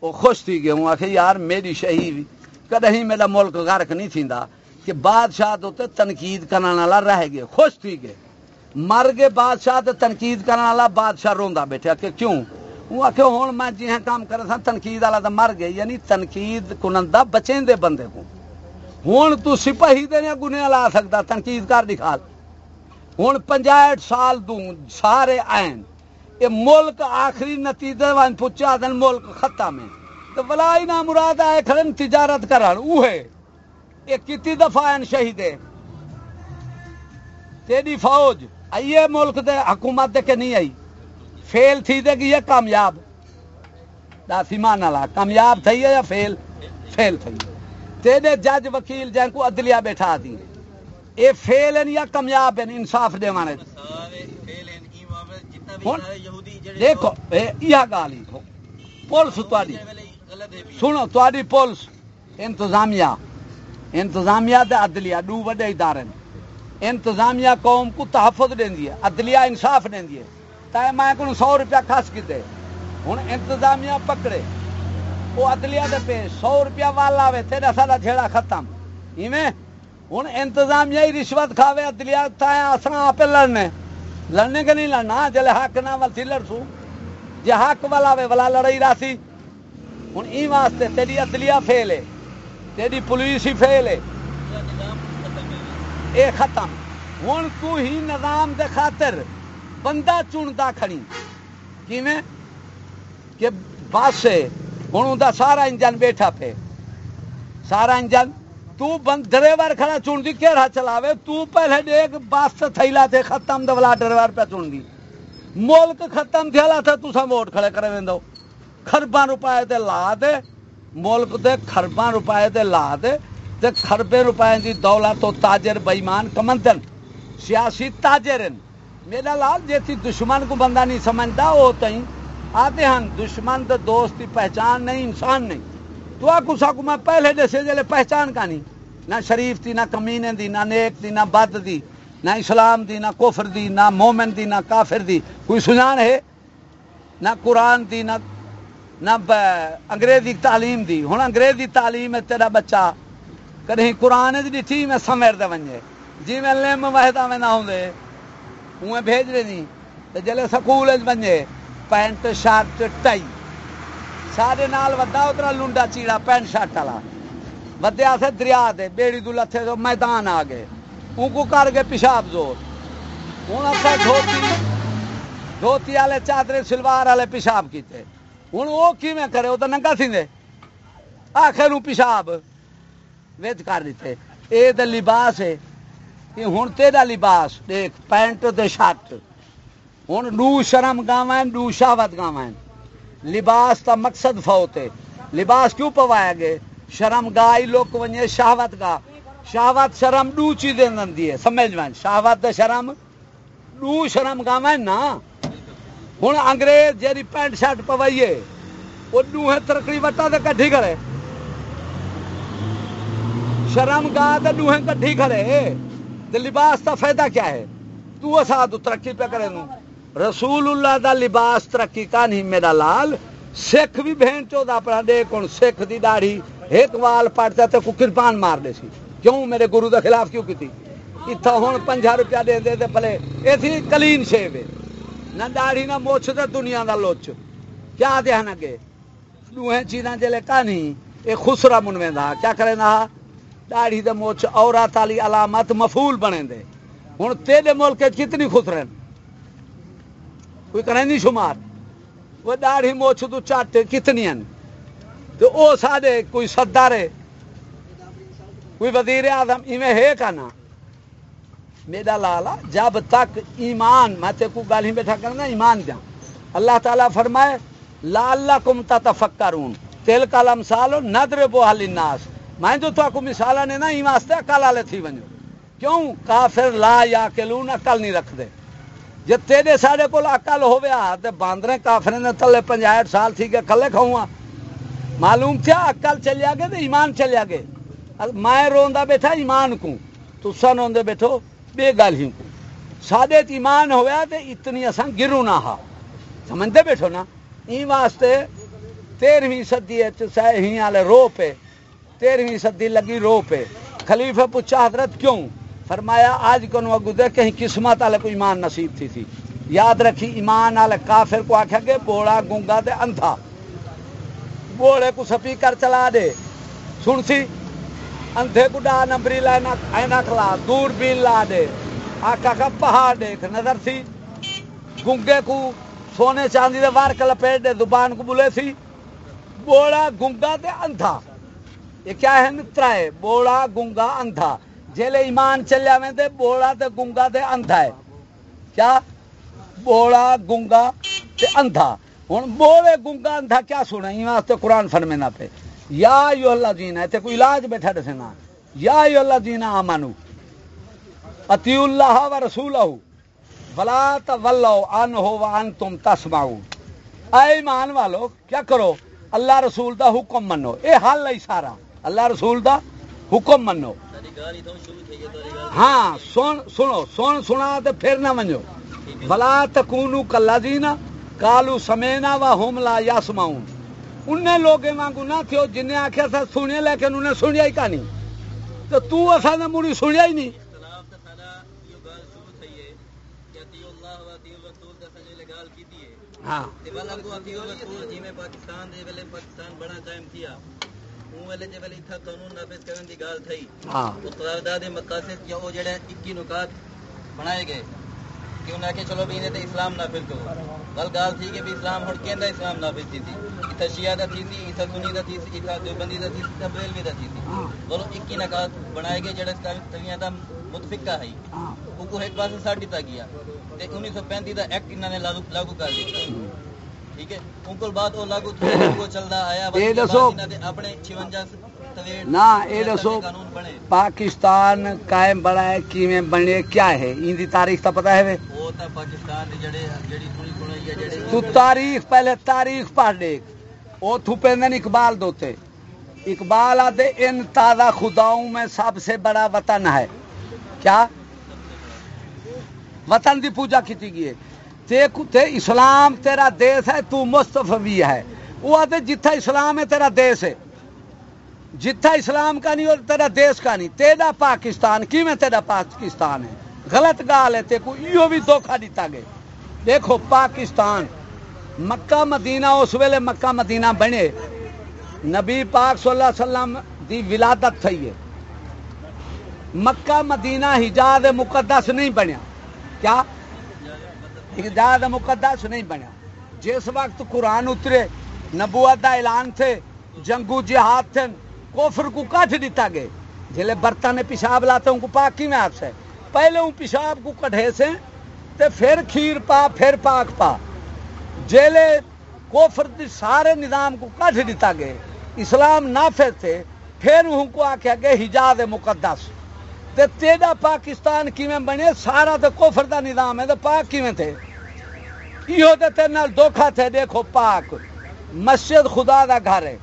وہ خوش تھی گئے ہوں آخر، یار، میری شہید۔ کدی میرا ملک غرق نہیں تھیندا کہ بادشاہ تو تنقید کرنے والا رہ گئے، خوش تھی گئے۔ مر گئے، بادشاہ تے تنقید کرنے والا بادشاہ روندا بیٹھا۔ کہ کیوں؟ وہ آخر ہوں میں جی ہاں کام کر سا، تنقید والا تو مر گئے یعنی تنقید کنندہ بچیں دے بندے کو ہوں تو سپاہی دے گنے لا سکتا تنقید کر دکھا ہوں پنجاٹ سال دوں، سارے آئین۔ یہ ملک آخری نتیجے وان پچا دن ملک ختم ہے۔ تو بلائی نہ مراد آئے کھڑن تجارت کرن، اوہے۔ یہ کتی دفعہ ہیں شہیدے تیری فوج، آئیے ملک دے حکومت دے کے نہیں آئی؟ فیل تھی دے گی یہ کامیاب؟ داسی مان لا، کامیاب تھی یا فیل؟ فیل تھی ہے۔ تیرے جج وکیل جن کو عدلیہ بیٹھا دی اے فیل ہیں یا کامیاب ہیں، انصاف دے مانے۔ دیکھو یہ گالی پولیس تاری سنو تاری پولیس انتظامیہ۔ انتظامیہ تے عدلیہ دو وڈے ادارے انتظامیہ قوم کو تحفظ دینی ہے، عدلیہ انصاف دینی ہے۔ تا میں کو سو روپیہ خس کیتے ہوں انتظامیہ پکڑے۔ وہ عدلیہ دے پہ سو روپیہ والا وے تیرا سارا جھیڑا ختم ایویں ہوں انتظامیہ ہی رشوت کھاوے عدلیہ تا اساں آپ لڑنے لڑنے کے نہیں لڑنا جلے حق نہ ول لڑسو جے حق والا وے والا لڑائی راسی ہوں ای واسطے تیری عدلیہ فیل ہے تیری پولیس ہی فیل ہے اے ختم ہوں تو ہی نظام دے خاطر بندہ چنتا کھڑی کیویں کہ بس ہوں ان سارا انجن بیٹھا پہ سارا انجن، تو بند ڈرائیور کھڑا چن دی کہڑا چلاوے؟ تو پہلے دیکھ، بس تھیلا تے ختم دلا ڈرائیور پہ چن دی۔ ملک ختم تھیلا تھا تسا ووٹ کھڑے کرے ویندو خرباں روپے تے لا دے۔ ملک دے خرباں روپے تے لا دے۔ تے خربے روپے دی دولت تو تاجر بےمان کمندن۔ سیاسی تاجر ہیں میرا لال، جیسی دشمن کو بندہ نہیں سمجھتا، وہ تھی آتے ہیں دشمن، تو دوست کی پہچان نہیں، انسان نہیں۔ تو آ کسا کو میں پہلے جیسے جلے پہچان کا نہیں۔ نہ شریف تھی نہ کمینے دی، نہ نیک دی، نہ بد دی، نہ اسلام دی، نہ کفر دی، نہ مومن دی، نہ کافر دی۔ کوئی سجان ہے؟ نہ قرآن دی، نہ نہ انگریزی تعلیم دی۔ ہوں انگریزی تعلیم ہے، تیرا بچہ۔ کہیں قرآن دی ڈٹھی میں سمیر دے ونجے۔ جی میں لم وحدہ میں نہ ہوں دے اوے بھیج رہے نہیں تو جلے سکول بنجے پینٹ شرٹ ٹائی سارے نال ودا اترا لنڈا چیڑا پینٹ شرٹ والا ودیا سے دریا دے بیڑی دو لتھے تو میدان آ گئے ان کو کر گئے پیشاب زور ہوں آپ دھوتی دھوتی والے چادر سلوار والے پیشاب کیتے ہوں وہ کیویں کرے وہ تو ننگا سی دے آخر پیشاب وچ کر دیتے اے تو لباس ہے کہ ہوں تیرا لباس دیکھ پینٹ تے شرٹ ہوں نو شرم گاوا نو شہوت گاوا لباس کا مقصد فوت ہے۔ لباس کیوں پوایا گئے؟ شرم گائی لوک ونجے، شہوت گا شہوت شرم دو چیزیں دندی ہے، سمجھ میں شہوت تے شرم، دو شرم گاوا نا۔ ہوں انگریز جی پینٹ شرٹ پوائیے وہ دو ہے ترکڑی وٹا تے کٹھی کرے۔ شرم گا تے دو ہے کٹھی کرے۔ تے لباس کا فائدہ کیا ہے؟ تو اسا تو ترقی پہ کرے نو۔ رسول اللہ دا لباس ترقی کا نہیں، میرا لال۔ سکھ بھی بہن چود اپنا دے، کون سکھ دی داڑھی۔ ایک وال پڑتا تے کو کرپان مار دے سی۔ کیوں میرے گرو دا خلاف کیوں کی اتھا ہون پنجا روپیہ دے دے دے پلے۔ اے تھی کلین شیوے نہ داڑھی، نہ موچ دے دنیا دا لوچ کیا دے ہن اگے؟ دوہیں چیزاں جلے کا نہیں۔ اے خسرا منویں دا کیا کرے نا داڑھی دے موچ عورت والی علامت مفول بنے دے۔ ہوں تیرے ملک کتنی خسرن کوئی کریں نہیں شمار۔ وہ داڑھی موچ تو چاٹ کتنی ہیں؟ تو او سارے کوئی سدارے کوئی وزیر اعظم، ایویں ہے کا نا میرا لالا، جب تک ایمان، میں تے کو گل ہی بیٹھا کرنا، ایمان دیا۔ اللہ تعالیٰ فرمائے لالا کم تفکرون تل کا لمسال ندر بو الناس۔ میں جو تو مثال نے نا ایمان واسطے عقل والے تھی ونجو۔ کیوں؟ کافر لا یا کلون عقل نہیں رکھ دے جی تیرے سارے کو اقل ہوا تو باندرے کافر نے تلے پنجاٹ سال تھی کہ کلے کھاؤں معلوم تھا اقل چلیا گے تو ایمان چلیا گے میں روندا بیٹھا ایمان کو تسا روندے بیٹھو بے گل ہی کو سادے ایمان ہوا تو اتنی اصا گرو نہ ہا سمجھتے بیٹھو نا ای واسطے تیرہویں صدی ہی والے رو پہ تیرہویں صدی لگی رو پہ خلیفہ پوچھا حضرت کیوں فرمایا، آج کو اگو دے کہیں قسمت والے کو ایمان نصیب تھی تھی۔ یاد رکھی، ایمان والے کافر کو آخیا گے بوڑا گونگا دے اندھا۔ بوڑے کو سپیکر چلا دے۔ سن سی، اندھے کو ڈا نمبری لینا اینا کلا دور بین لا دے۔ آقا کا پہاڑ دیکھ، نظر تھی گونگے کو سونے چاندی دے وار کلپیٹ دے، زبان کو بولے تھی بوڑا گونگا دے اندھا۔ یہ کیا ہے مترا بوڑا گونگا اندھا۔ جیلے ایمان چلیا میں دے بوڑا تے گنگا تے اندھا ہے۔ کیا؟ بوڑا، گنگا تے اندھا۔ ہوں بوڑے، گنگا، اندھا کیا سنا ایمان تے قرآن فرمینا پہ یا یو اللہ جینا ہے تے کوئی علاج بیٹھا دسنا یا یو اللہ جینا آمانو اتی اللہ و رسولہ۔ ولا تولو ان ہو وان تم تسمعو اے ایمان والو، کیا کرو؟ اللہ رسول دا حکم منو۔ اے حل ہے سارا اللہ رسول دا حکم منو۔ ہاں سن، سنو، سن سنا تو پھر نہ منجو۔ بلا تکونو کلا جی دینا کالو سمینا و ہوم لا یا سماؤں انہیں لوگ وانگو نہ تھے جن نے آخیا تھا سنیا، لیکن انہیں سنیا ہی کا نہیں تو تو اصا نے مڑی سنیا ہی نہیں۔ ہاں۔, ہاں۔ تھی ہاں۔ تو قرارداد مقاصد یا وہ جڑے 21 نکات بنائے گئے کہ انہاں کہ چلو بھی تے اسلام نافذ کرو۔ گل گل تھی کہ بھی اسلام ہن کیندا اسلام نافذ تھی تھی۔ ایتھا شیعہ دا تھی تھی ایتھا سنی دا تھی تھی ایتھا دیوبندی دا تھی تھی ایتھا بریلوی دا تھی تھی۔ ہاں۔ بولو 21 نکات بنائے گئے جڑے تلیاں دا متفقہ ہے۔ ہاں۔ ایک پاسے گیا تے 1935 دا ایکٹ انہاں نے لاگو کر دتا۔ ٹھیک ہے؟ ان کو بعد وہ لاگو تھوڑا وہ چلدا آیا یہ دسو- انہاں دے اپنے 56 تویڑ نہ یہ دسو۔ قانون بنے۔ پاکستان قائم بڑا ہے کیویں بنے کیا ہے؟ ان دی تاریخ تا پتہ ہے وے؟ تا پاکستان دے جڑے جڑی سنی سنائی ہے جڑے تو تاریخ پہلے تاریخ پڑھ دیکھ او تھو پیندن اقبال دوتے اقبال آدھے ان تازہ خداؤں میں سب سے بڑا وطن ہے۔ کیا؟ وطن دی پوجا کیتی گئی ہے۔ تے تے اسلام تیرا دیس ہے، تو مصطفی ہے۔ وہ آدھے جتھا اسلام ہے، تیرا دیس ہے۔ جتھا اسلام کا نہیں اور تیرا دیس کا نہیں۔ تیرا پاکستان کی میں تیرا پاکستان ہے؟ غلط گال ہے تے کو ایو بھی دھوکا دیتا گئے۔ دیکھو، پاکستان۔ مکہ، مدینہ، اس ویلے مکہ، مدینہ بنے۔ نبی پاک صلی اللہ علیہ وسلم دی ولادت تھی ہے۔ مکہ، مدینہ، حجاز مقدس نہیں بنیا۔ کیا؟ حجاز مقدس نہیں بنیا۔ جس وقت قرآن اترے، نبوت دا اعلان تھے، جنگو جہاد تھے کوفر کو کٹ دیتا گئے۔ جلے برتن پیشاب لاتے ان کو پاک کی میں آپ سے پہلے ان پیشاب کو کٹھے سے، تے پھر کھیر پا، پھر پاک پا۔ جیلے کوفر دی سارے نظام کو کٹ دیتا گئے، اسلام نافذ تھے، پھر ان کو آکھیا گئے حجاز مقدس۔ تے تیرا پاکستان کیویں بنے؟ سارا تے کوفر دا نظام ہے، تے پاک کیویں تھے یہ تے تیرے نال دھوکھا تھے، دیکھو پاک، مسجد خدا دا گھر ہے۔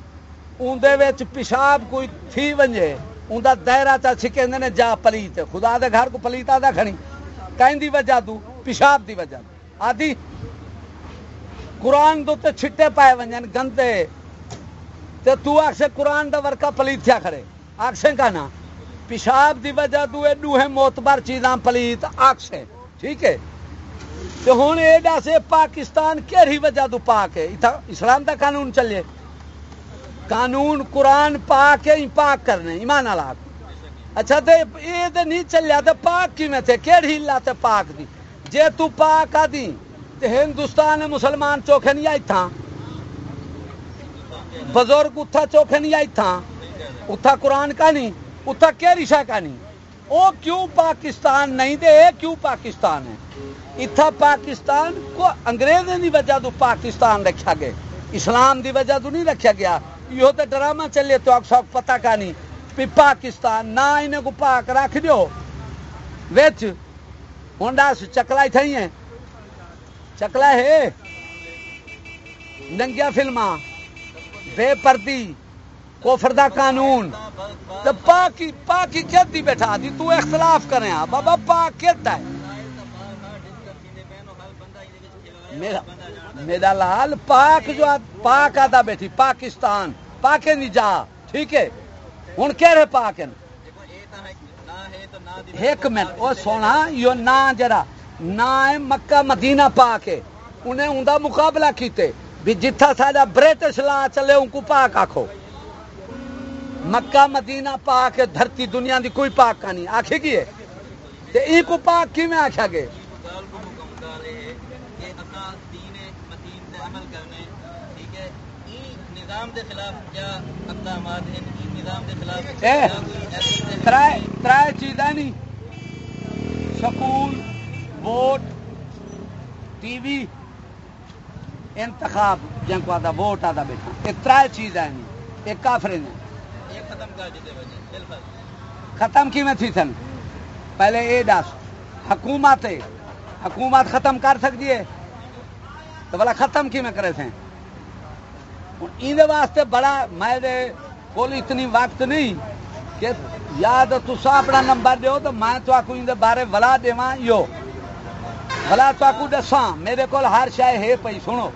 اندے وچ پیشاب کوئی تھی ونجے اوندا دائرہ تا چھکیندے نے، جا پلیت۔ خدا دے گھر کو پلیت آدا کھڑی۔ کہیں دی وجہ تو پیشاب دی وجہ آدھی قرآن دو تے چھٹے پائے ونجن، گندے۔ تے تو آکھ سے قرآن دا ورکا پلیت تھیا کھڑے۔ آکھ سے کہنا پیشاب دی وجہ تو اے دوہے موتبر چیزاں پلیت آکھ سے ٹھیک ہے؟ تے ہن ایڈا سے پاکستان کیڑی وجہ تو پاک ہے؟ اتھا اسلام دا قانون چلے۔ قانون قرآن پاک ہے پاک کرنے، ایمان اللہ اچھا تے اے تے نہیں چلیا تے پاک کی میں تھے؟ کیڑی اللہ تے پاک دی۔ جے تو پاک آ دی، تے ہندوستان مسلمان چوکھے نہیں آئی تھا۔ بزرگ اتھا چوکھے نہیں آئی تھا۔ اتھا قرآن کا نہیں۔ اتھا کیڑی شاہ کا نہیں او کیوں پاکستان نہیں دے؟ کیوں پاکستان ہے؟ اتھا پاکستان کو انگریزوں دی وجہ تو پاکستان رکھا گئے اسلام دی وجہ تو نہیں رکھا گیا۔ یہ تو ڈرامہ چلے تو آپ سب پتہ کا نہیں پی پاکستان نہ انہیں کو پاک رکھ دیو۔ ویچ ہونڈا چکلا تھئی ہیں۔ چکلا ہے۔ ننگیا فلما بے پردی۔ کوفر دا قانون۔ تو پاکی پاکی کہتی بیٹھا دی، تو اختلاف کریں ہاں۔ بابا، پاک کہتا ہے۔ میرا میرا لال، پاک جو پاک آدھا بیٹھی، پاکستان۔ پاک نہیں جا، ٹھیک ہے؟ ہوں کہہ رہے پاک ہیں؟ ایک منٹ وہ سونا یہ نا جرا نا ہے مکہ مدینہ پاک ہے۔ انہیں اوندا مقابلہ کیتے، بھی جتھا سارا برٹش لا چلے، ان کو پاک آکھو۔ مکہ مدینہ پاک دھرتی دنیا دی کوئی پاک کا نہیں آکھے گی ہے؟ تے ای کو پاک کی میں آکھا گے؟ اے، ترائے چیزیں نہیں۔ سکول ووٹ ٹی وی انتخاب جن کو آتا ووٹ آتا بیٹھا۔ یہ ترائے چیزیں نہیں۔ ایک کافرے نے۔ ختم کی میں تھی تھن۔ پہلے اے دس حکومت حکومت ختم کر سکتی ہے تو بلا ختم کی میں کرے تھے۔ ہن این دے واسطے بڑا میں کول اتنی وقت نہیں کہ یاد تسا اپنا نمبر دیو تو میں تو آکو ان بارے ولا دیواں یو۔ ولا تو آکو دساں۔ میرے کول ہر شے ہے پئی، سنو۔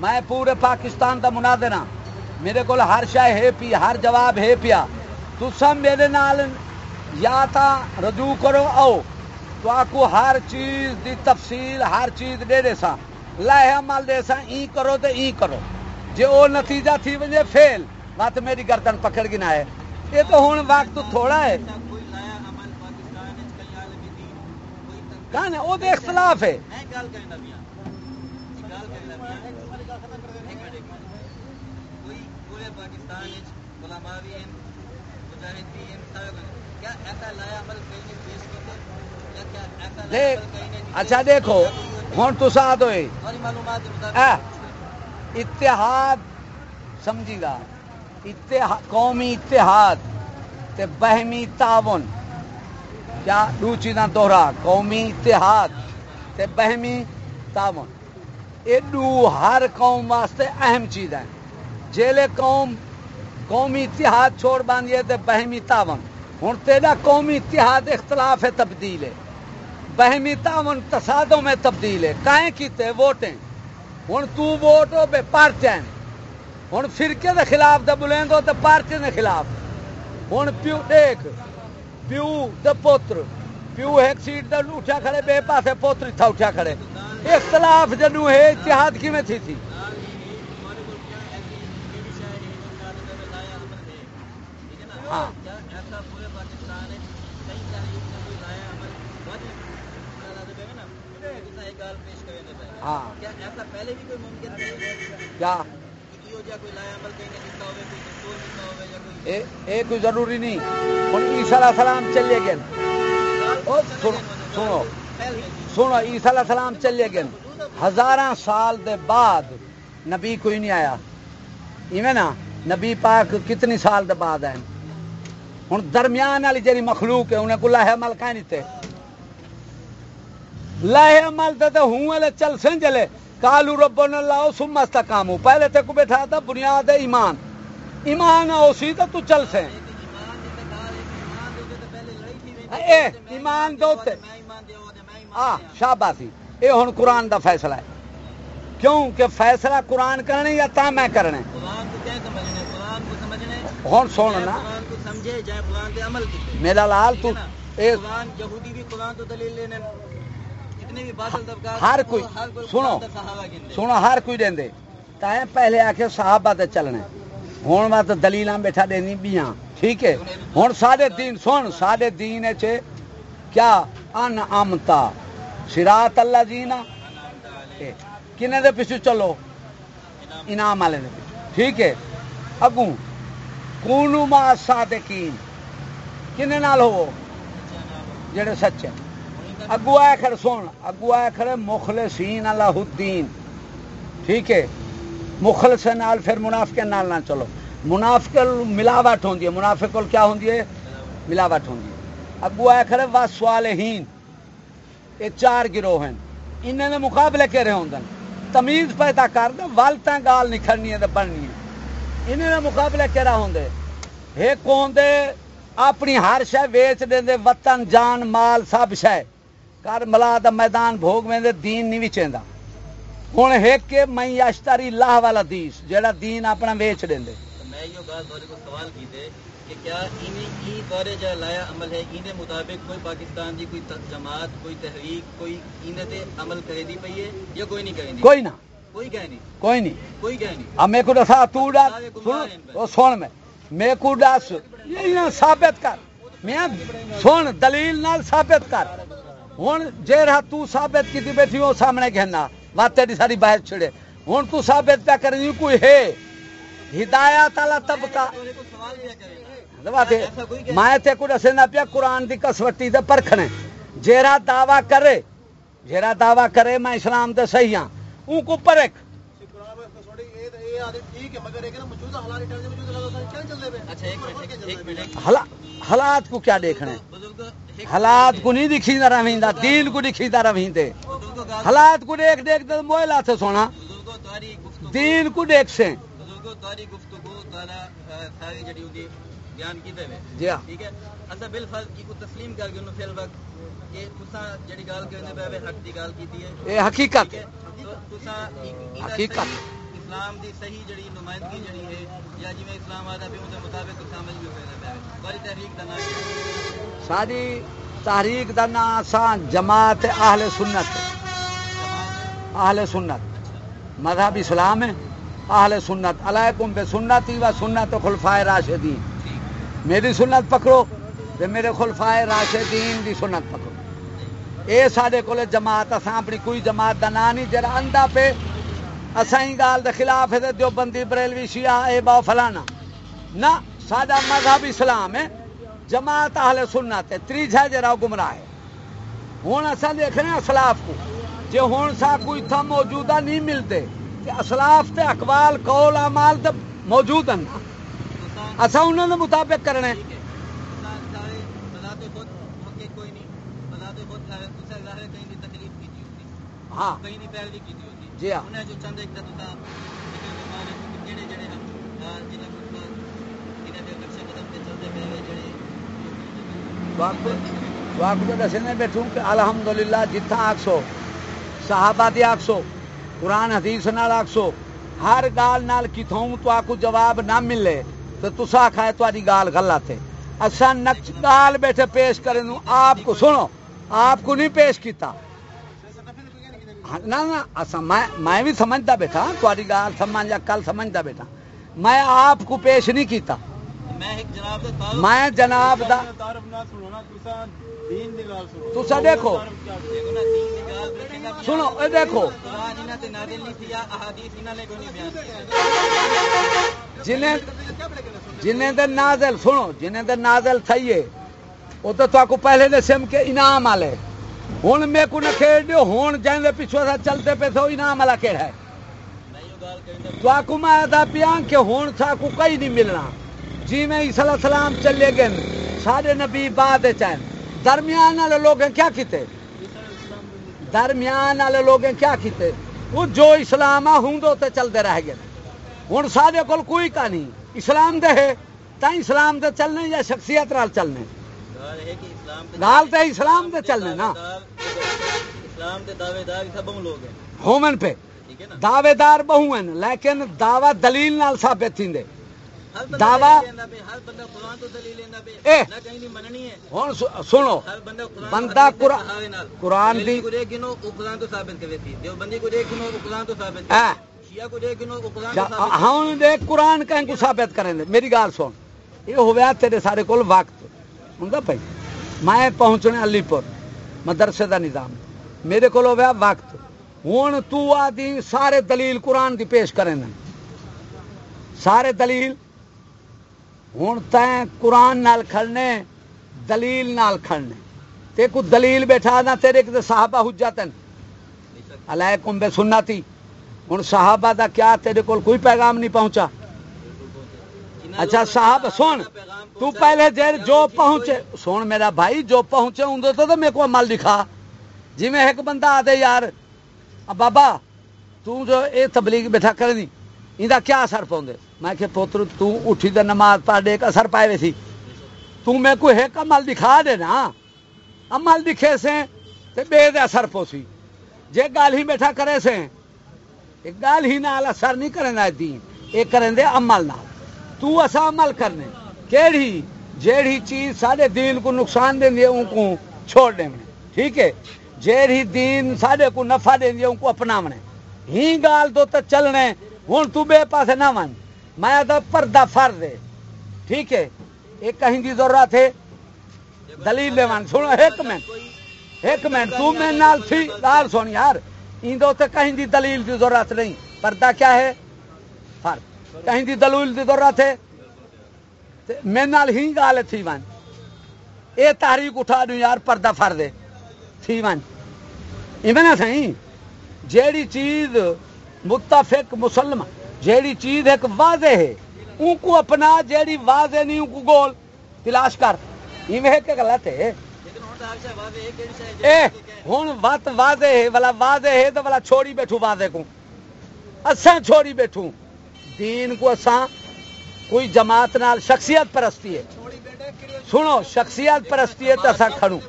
میں پورے پاکستان دا مناظر میرے کول ہر شے ہے پی ہر جواب ہے پیا۔ تسا میرے نال یا تا رجوع کرو، آؤ۔ تو آکو ہر چیز دی تفصیل، ہر چیز دے دے سا لائے عمل دے سا این کرو تے این کرو۔ جے او نتیجہ تھی ونجے فیل وقت میری گردن پکڑ گنا ہے۔ یہ تو ہوں وقت تھوڑا ہے۔ ایسا کوئی نیا عمل پاکستان وچ کئی عالمی دین کوئی تنقید کہاں وہ تو اختلاف ہے میں گل کرنا پیا یہ گل کرنا پیا ایک منٹ ایک منٹ کوئی پورے پاکستان علماء بھی ہیں مجاہد بھی ہیں سارے کوئی کیا ایسا نیا عمل کہیں پیش کرتے اچھا دیکھو ہوں تو ساتھ ہوئے۔ اتحاد سمجھی گا۔ اتحاد قومی اتحاد تے بہمی تعاون۔ کیا دو چیزاں دوہرا؟ قومی اتحاد تے بہمی تعاون۔ یہ دو ہر قوم واسطے اہم چیز ہیں جیلے قوم، قومی اتحاد چھوڑ باندھیے تے بہمی تعاون۔ ہوں تیرا قومی اتحاد اختلاف ہے، تبدیل ہے۔ بہمی تعاون تصادوں میں تبدیل ہے۔ کائیں کیتے؟ ووٹیں۔ ہوں تو ووٹ ہو، بے پارچین ہوں فرقے دے خلاف دے بلیں تو پارچے دے خلاف۔ ہوں پیو، دیکھ، پیو دے پوتر۔ پیو ایک سیٹ دے اٹھا کھڑے، بے پاسے پوتر تھا اٹھا کھڑے۔ اختلاف جنو ہے، اتحاد کی میں تھی تھی ہاں ہاں کیا ایسا پہلے بھی کوئی ممکن ہے کیا کہ یہ جا کوئی لایا عمل کہیں نے دتا ہوئے کوئی دستور دتا ہوئے کوئی اے اے کوئی ضروری نہیں۔ ہوں عیسیٰ علیہ السلام چلے گئے۔ سنو۔ سنو عیسیٰ علیہ السلام چلے گئے۔ ہزاراں سال دے بعد نبی کوئی نہیں آیا۔ ایویں نا نبی پاک کتنی سال دے بعد آئے؟ ہوں درمیان والی جی مخلوق ہے، انہیں کو لاہ عمل کہیں نہیں تھے لاہ عمل تے ہوں والے چل سن چلے کالو رب نے لاؤ سمست کام پہلے تے کو بیٹھا تھا بنیاد ہے ایمان۔ ایمان ہے اسی تو تو چل سیں۔ اے، ایمان دو تے آ، شاباسی۔ اے ہن قرآن دا فیصلہ ہے۔ کیوں کہ فیصلہ قرآن کرنے یا تا میں کرنے قرآن کو کیا سمجھنے قرآن کو سمجھنے ہن سن نا۔ قرآن کو سمجھے جائے قرآن پہ عمل کیتے۔ میرا لال تو اے قرآن یہودی بھی قرآن تو دلیل لینے جتنے بھی باطل طبقات ہر کوئی سنو۔ سنو ہر کوئی دیندے تائیں پہلے آ کے صحابہ تے چلنے۔ ہن وقت دلیلاں بیٹھا دینی بیاں ٹھیک ہے؟ ہن سارے دین سن سارے دین وچ کیا ان امتا۔ صراط اللہ جینا کنے دے پیچھے چلو۔ انعام والے دے ٹھیک ہے؟ اگوں کونو ما صادقین. کنے نال ہو جڑے سچے اگو آخر سن، اگو آخر مخلصین اللہ الدین. ٹھیک ہے؟ مخلص نال پھر منافق نال نہ چلو. منافق ملاوٹ ہوندی ہے. منافق کول کیا ہوندی ہے؟ ملاوٹ ہوندی ہے. اگو آخر وا صالحین یہ چار گروہ ہیں. انہاں دے مقابلے کہہ رہے ہوندن؟ تمیز پیدا کر دے ول تاں گال نکھڑنی ہے تے بننی ہے. انہاں دے مقابلے کہہ ہوندے ایک ہوندے اپنی ہر شے ویچ دے وطن جان مال سب شے۔ کر ملا دا میدان بھوگ میں دے دین نہیں وچیندا ہن ایک کہ میں اشتری اللہ والا دیس جیڑا دین اپنا ویچ دیندے تو میں یہ بات تھوڑے کو سوال کیتے کہ کیا انہیں ای دورے جو لایا عمل ہے؟ انہیں مطابق کوئی پاکستان دی کوئی جماعت کوئی تحریک کوئی انہیں تے عمل کرے دی پئی ہے یا کوئی نہیں کرے دی کوئی نہ۔ کوئی نہیں۔ کوئی نہیں۔ کوئی کہے نہیں۔ اب میں کو دسا تو ڈاس سن میں۔ میں کو نہ ثابت کر۔ میں سن دلیل نال ثابت کر۔ ہن جے رہا تو ثابت کیتی بیٹھی ہو سامنے کہنا وا تیری ساری بحث چھڑے۔ ہن تو ثابت پیا کرنی کوئی ہے۔ ہدایت والا طبقہ۔ کیا دے میں تے کو دسنا پیا قرآن دی کسوٹی تے پرکھنے۔ جیرا دعویٰ کرے۔ جیرا دعویٰ کرے میں اسلام تے صحیح ہاں۔ اون کو اچھا حالات کو کیا دیکھنے؟ حالات کو نہیں دکھیدا رویندا دین کو دکھیدا رویندے بزرگوں کا حالات کو دیکھ دیکھ تے موئلا سے سونا۔ دین کو دیکھ سے۔ بیان کیتے ہوئے جی ہاں۔ ٹھیک ہے؟ اسا بالفرض کی کو تسلیم کر کے انہوں فی الوقت کہ تساں جڑی گل کرنے پے وے حق دی گل کیتی ہے۔ یہ حقیقت۔ حقیقت۔ صحیح اسلام دی صحیح جڑی نمائندگی جڑی ہے یا جویں اسلام آدا پہ اون مطابق تساں عمل بھی کرنے پے بڑی تحریک دا نام ہے ساری تحریک دا نا آسان جماعت اہل سنت۔ اہل سنت۔ مذہب اسلام ہے اہل سنت۔ علیکم بے سنتی و سنت خلفائے راشدین۔ میری سنت پکڑو تے میرے خلفائے راشدین دی سنت پکڑو۔ اے سارے کول جماعت، اساں اپنی کوئی جماعت دا نا نہیں، جڑا انڈا پہ اساں ہی گال دے خلاف ہے تے دیوبندی، بریلوی، شیعہ، اے با فلانا۔ نہ، ساڈا مذہب اسلام ہے، جماعت اہل سنت ہے تریجا جرا گمراہ ہے۔ ہوں اصا دیکھنے اسلاف کو جی ہوں سا کوئی تھا موجودہ نہیں ملتے کہ اسلاف تے اقوال، قول، اعمال تے موجود ہیں اصا انہوں نے مطابق کرنے۔ ہیں ہاں۔ جی ہاں۔ واقع دسنے بیٹھوں کہ الحمدللہ جتھا آکسو صحابہ آکسو قرآن حدیث نال آکسو ہر گال نال کتھوں تو آکو جواب نہ ملے تو تسا آکھائے تو آدھی گال غلط ہے۔ اسا نقش گال بیٹھے پیش کریں آپ کو سنو آپ کو نہیں پیش کیتا۔ نہ نہ اسا میں بھی سمجھتا بیٹھا تھوڑی گال سمجھ یا کل سمجھتا بیٹھا۔ میں آپ کو پیش نہیں کیتا۔ میں جناب دا تسا دیکھو۔ سنو اے دیکھو۔ جنہیں جنہیں دے نازل سنو جنہیں دے نازل تھئیے وہ تو تو کو پہلے دے سم کے انعام والے ہوں میں کو نہ کھیڑ دیو ہوں جائیں دے پیچھو سا چلتے پہ تو انعام والا کیڑا ہے؟ تو کو میں دا پیان کہ ہوں سا کو کئی نہیں ملنا۔ جی میں عیسی علیہ السلام چلے گئے سارے نبی بعد چین درمیان والے لوگ کیا کیتے؟ درمیان والے لوگ کیا کیتے؟ وہ جو اسلام ہوں تے چلتے رہ گئے۔ ہوں سارے کول کوئی کا نہیں اسلام دے ہے تا اسلام دے چلنے یا شخصیت نال چلنے؟ گال تے اسلام دے چلنے نا۔ ہومن پہ۔ دعوے دار بہو ہیں لیکن دعوی دلیل نال ثابت تھیندے دعوی ہن سنو بندہ قرآن قرآن دی دیکھ قرآن کہیں کو ثابت کریں دے۔ میری گال سن۔ یہ ہوا تیرے سارے کول وقت۔ ہوں بھائی میں پہنچنے علی پور، مدرسے دا نظام۔ میرے کو ہوا وقت۔ ہوں تو آدھی سارے دلیل قرآن دی پیش کریں دیں سارے دلیل۔ ہوں تین قرآن نال کھڑنے، دلیل نال کھڑنے۔ تے کو دلیل بیٹھا نہ تیرے کتے صحابہ حجت ہیں علیکم بے سنتی۔ ہوں صحابہ دا کیا تیرے کول کوئی پیغام نہیں پہنچا؟ اچھا صاحب سن۔ تو پہلے دیر جو پہنچے سن میرا بھائی جو پہنچے ہوں تو, تو میرے کو عمل دکھا جی میں ایک بندہ آ دے یار بابا تو جو اے تبلیغ بیٹھا کر دی اندا کیا اثر پاؤں میں کہ پوتر تو اٹھی تے نماز پڑھ دے ایک اثر پائے وے سی تو میں کو ایک عمل دکھا دے نا۔ عمل دکھے سے تے بے دے اثر پوسی جے گال ہی بیٹھا کرے سے ایک گال ہی نال اثر نہیں کرے نا دین اے کریں دے عمل نال۔ تو اسا عمل کرنے۔ کیڑی جیڑی چیز سارے دین کو نقصان دیں دے ان کو چھوڑ دیں ٹھیک ہے؟ جیڑی دین سارے کو نفع دیں دے ان کو اپناونے۔ ہی گال تو تے چلنے ہوں تو بے پاسے نہ من میں تو پردہ فرد ہے۔ ٹھیک ہے؟ ایک کہیں دی ضرورت ہے۔ دلیل لے من سنو، ایک منٹ۔ ایک منٹ۔ تو میں نال تھی۔ لال سن یار این دو تے کہیں دی دلیل دی ضرورت نہیں۔ پردہ کیا ہے؟ فرد۔ کہیں دی دلیل دی ضرورت ہے؟ میں نال ہی گال تھی ون۔ اے تحریک اٹھا دوں یار، پردہ فرد ہے۔ تھی ون۔ ایویں سہی جیڑی چیز متفق مسلم، جیڑی چیز ایک واضح ہے ان کو اپنا، جیڑی واضح نہیں ان کو گول۔ تلاش کر۔ ایویں کہ غلط ہے۔ اے، ہن وقت واضح ہے والا واضح ہے تو والا چھوڑی بیٹھو واضح کو۔ اساں چھوڑی بیٹھوں۔ دین کو اساں کوئی جماعت نال شخصیت پرستی ہے۔ سنو، شخصیت پرستی ہے تو اساں کھڑوں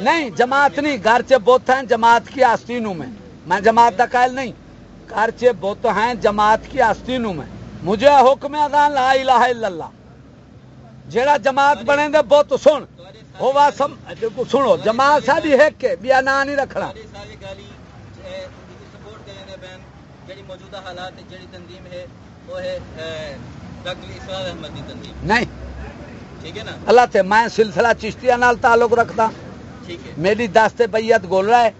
نہیں، جماعت نہیں، گھر چ بت ہیں، جماعت کی آستین میں۔ میں جماعت کا قائل نہیں۔ گھر چ بت ہیں، جماعت کی آستین میں۔ مجھے حکم اذان، لا الہ الا اللہ۔ جیڑا جماعت بنے دے بت سن۔ ہوا سم سنو، جماعت ساری ہے کہ بیا نا نہیں رکھنا۔ موجودہ حالات جڑی تنظیم ہے نہیں۔ اللہ تے میں سلسلہ چشتیہ نال تعلق رکھتا۔ میری دست بیت گول رہا ہے۔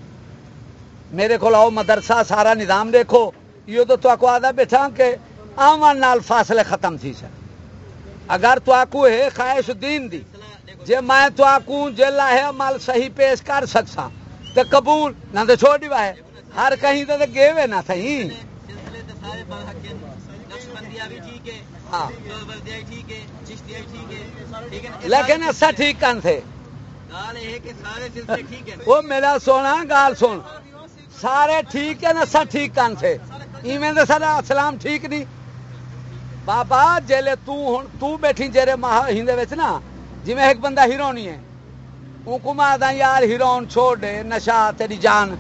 میرے کو آؤ مدرسہ سارا نظام دیکھو۔ یہ تو تو آکو آدھا بیٹھا کہ آمن نال فاصلے ختم تھی سر۔ اگر تو آکو ہے خواہش دین دی جے میں تو آکوں جے لاہے عمل صحیح پیش کر سکسا تے قبول نہ تے چھوڑ دی ہے ہر کہیں تے گیوے نہ تھیں۔ لیکن ایسا ٹھیک کن تھے۔ وہ میرا سونا گال سن۔ سارے ٹھیک ہے نسا ٹھیک کن تھے۔ ایویں دے سارا اسلام ٹھیک نہیں۔ بابا جیلے تو ہن تو بیٹھی جیرے ماہ ہندے وچ نا جویں ایک بندہ ہیرونی ہے۔ اون کو ما دا یار ہیرون چھوڑ دے نشہ تیری جان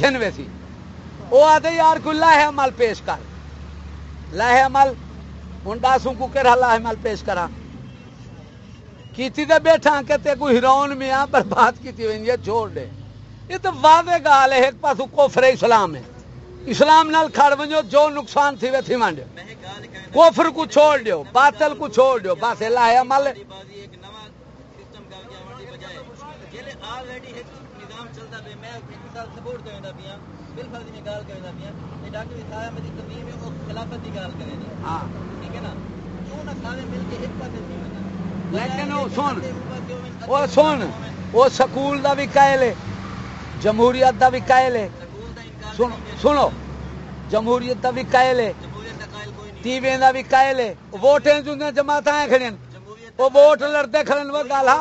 گھن ویسی۔ او آدھے یار کو لاہ عمل پیش کر۔ لاہ عمل ہن داسوں کو کرا لاہ عمل پیش کرا۔ کیتی تے بیٹھا کہ تے کو ہیرون میاں برباد کیتی ہوئی، یہ چھوڑ دے یہ تو واضح گال ہے، ایک پاسو کفر اسلام ہے۔ اسلام نال کھڑ ونجو، جو نقصان تھی وے تھی مانڈ۔ میں کفر کو چھوڑ دیو، باطل کو چھوڑ دیو، بس اللہ ہے عمل۔ ایک آلریڈی ایک نظام چلتا پہ میں ایک مثال سپورٹ کرنا پیا۔ بالفرض میں گال کرنا پیا۔ یہ ڈاکٹر اسایہ میں تنظیم ہے وہ خلافت کی گال کرے دی۔ ہاں۔ ٹھیک ہے نا؟ کیوں نہ سارے مل کے ایک پاسے نہیں ہونا لیکن وہ سن وہ سن وہ سکول دا بھی قائل ہے جمہوریت دا بھی قائل ہے۔ سنو جمہوریت دا بھی قائل ہے۔ ٹی وی دا بھی قائل ہے۔ ووٹیں جماعتیں کھڑی ہیں وہ ووٹ لڑتے کھڑن وہ گالا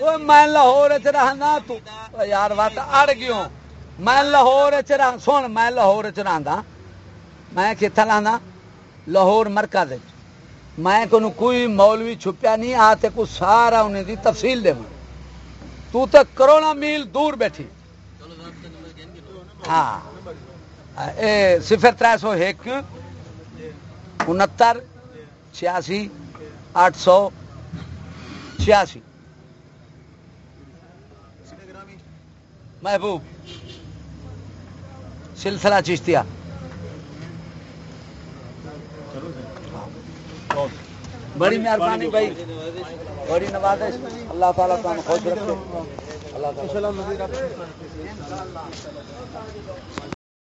وہ میں لاہور چ رہنا تو۔ او یار بات اڑ گیوں میں لاہور سن، میں لاہور چ رہندا۔ میں کتھا رہندا لاہور مرکز میں کو کوئی مولوی چھپیا نہیں آتے کو سارا انہیں دی تفصیل دے تو تے کروڑا میل دور بیٹھی۔ ہاں۔ اے صفر تر سو ایک، انہتر، چھیاسی آٹھ سو چھیاسی۔ محبوب۔ سلسلہ چشتیا بڑی مہربانی بھائی۔ بڑی نوازش۔ اللہ تعالیٰ تم خوش رکھے اللہ تعالیٰ۔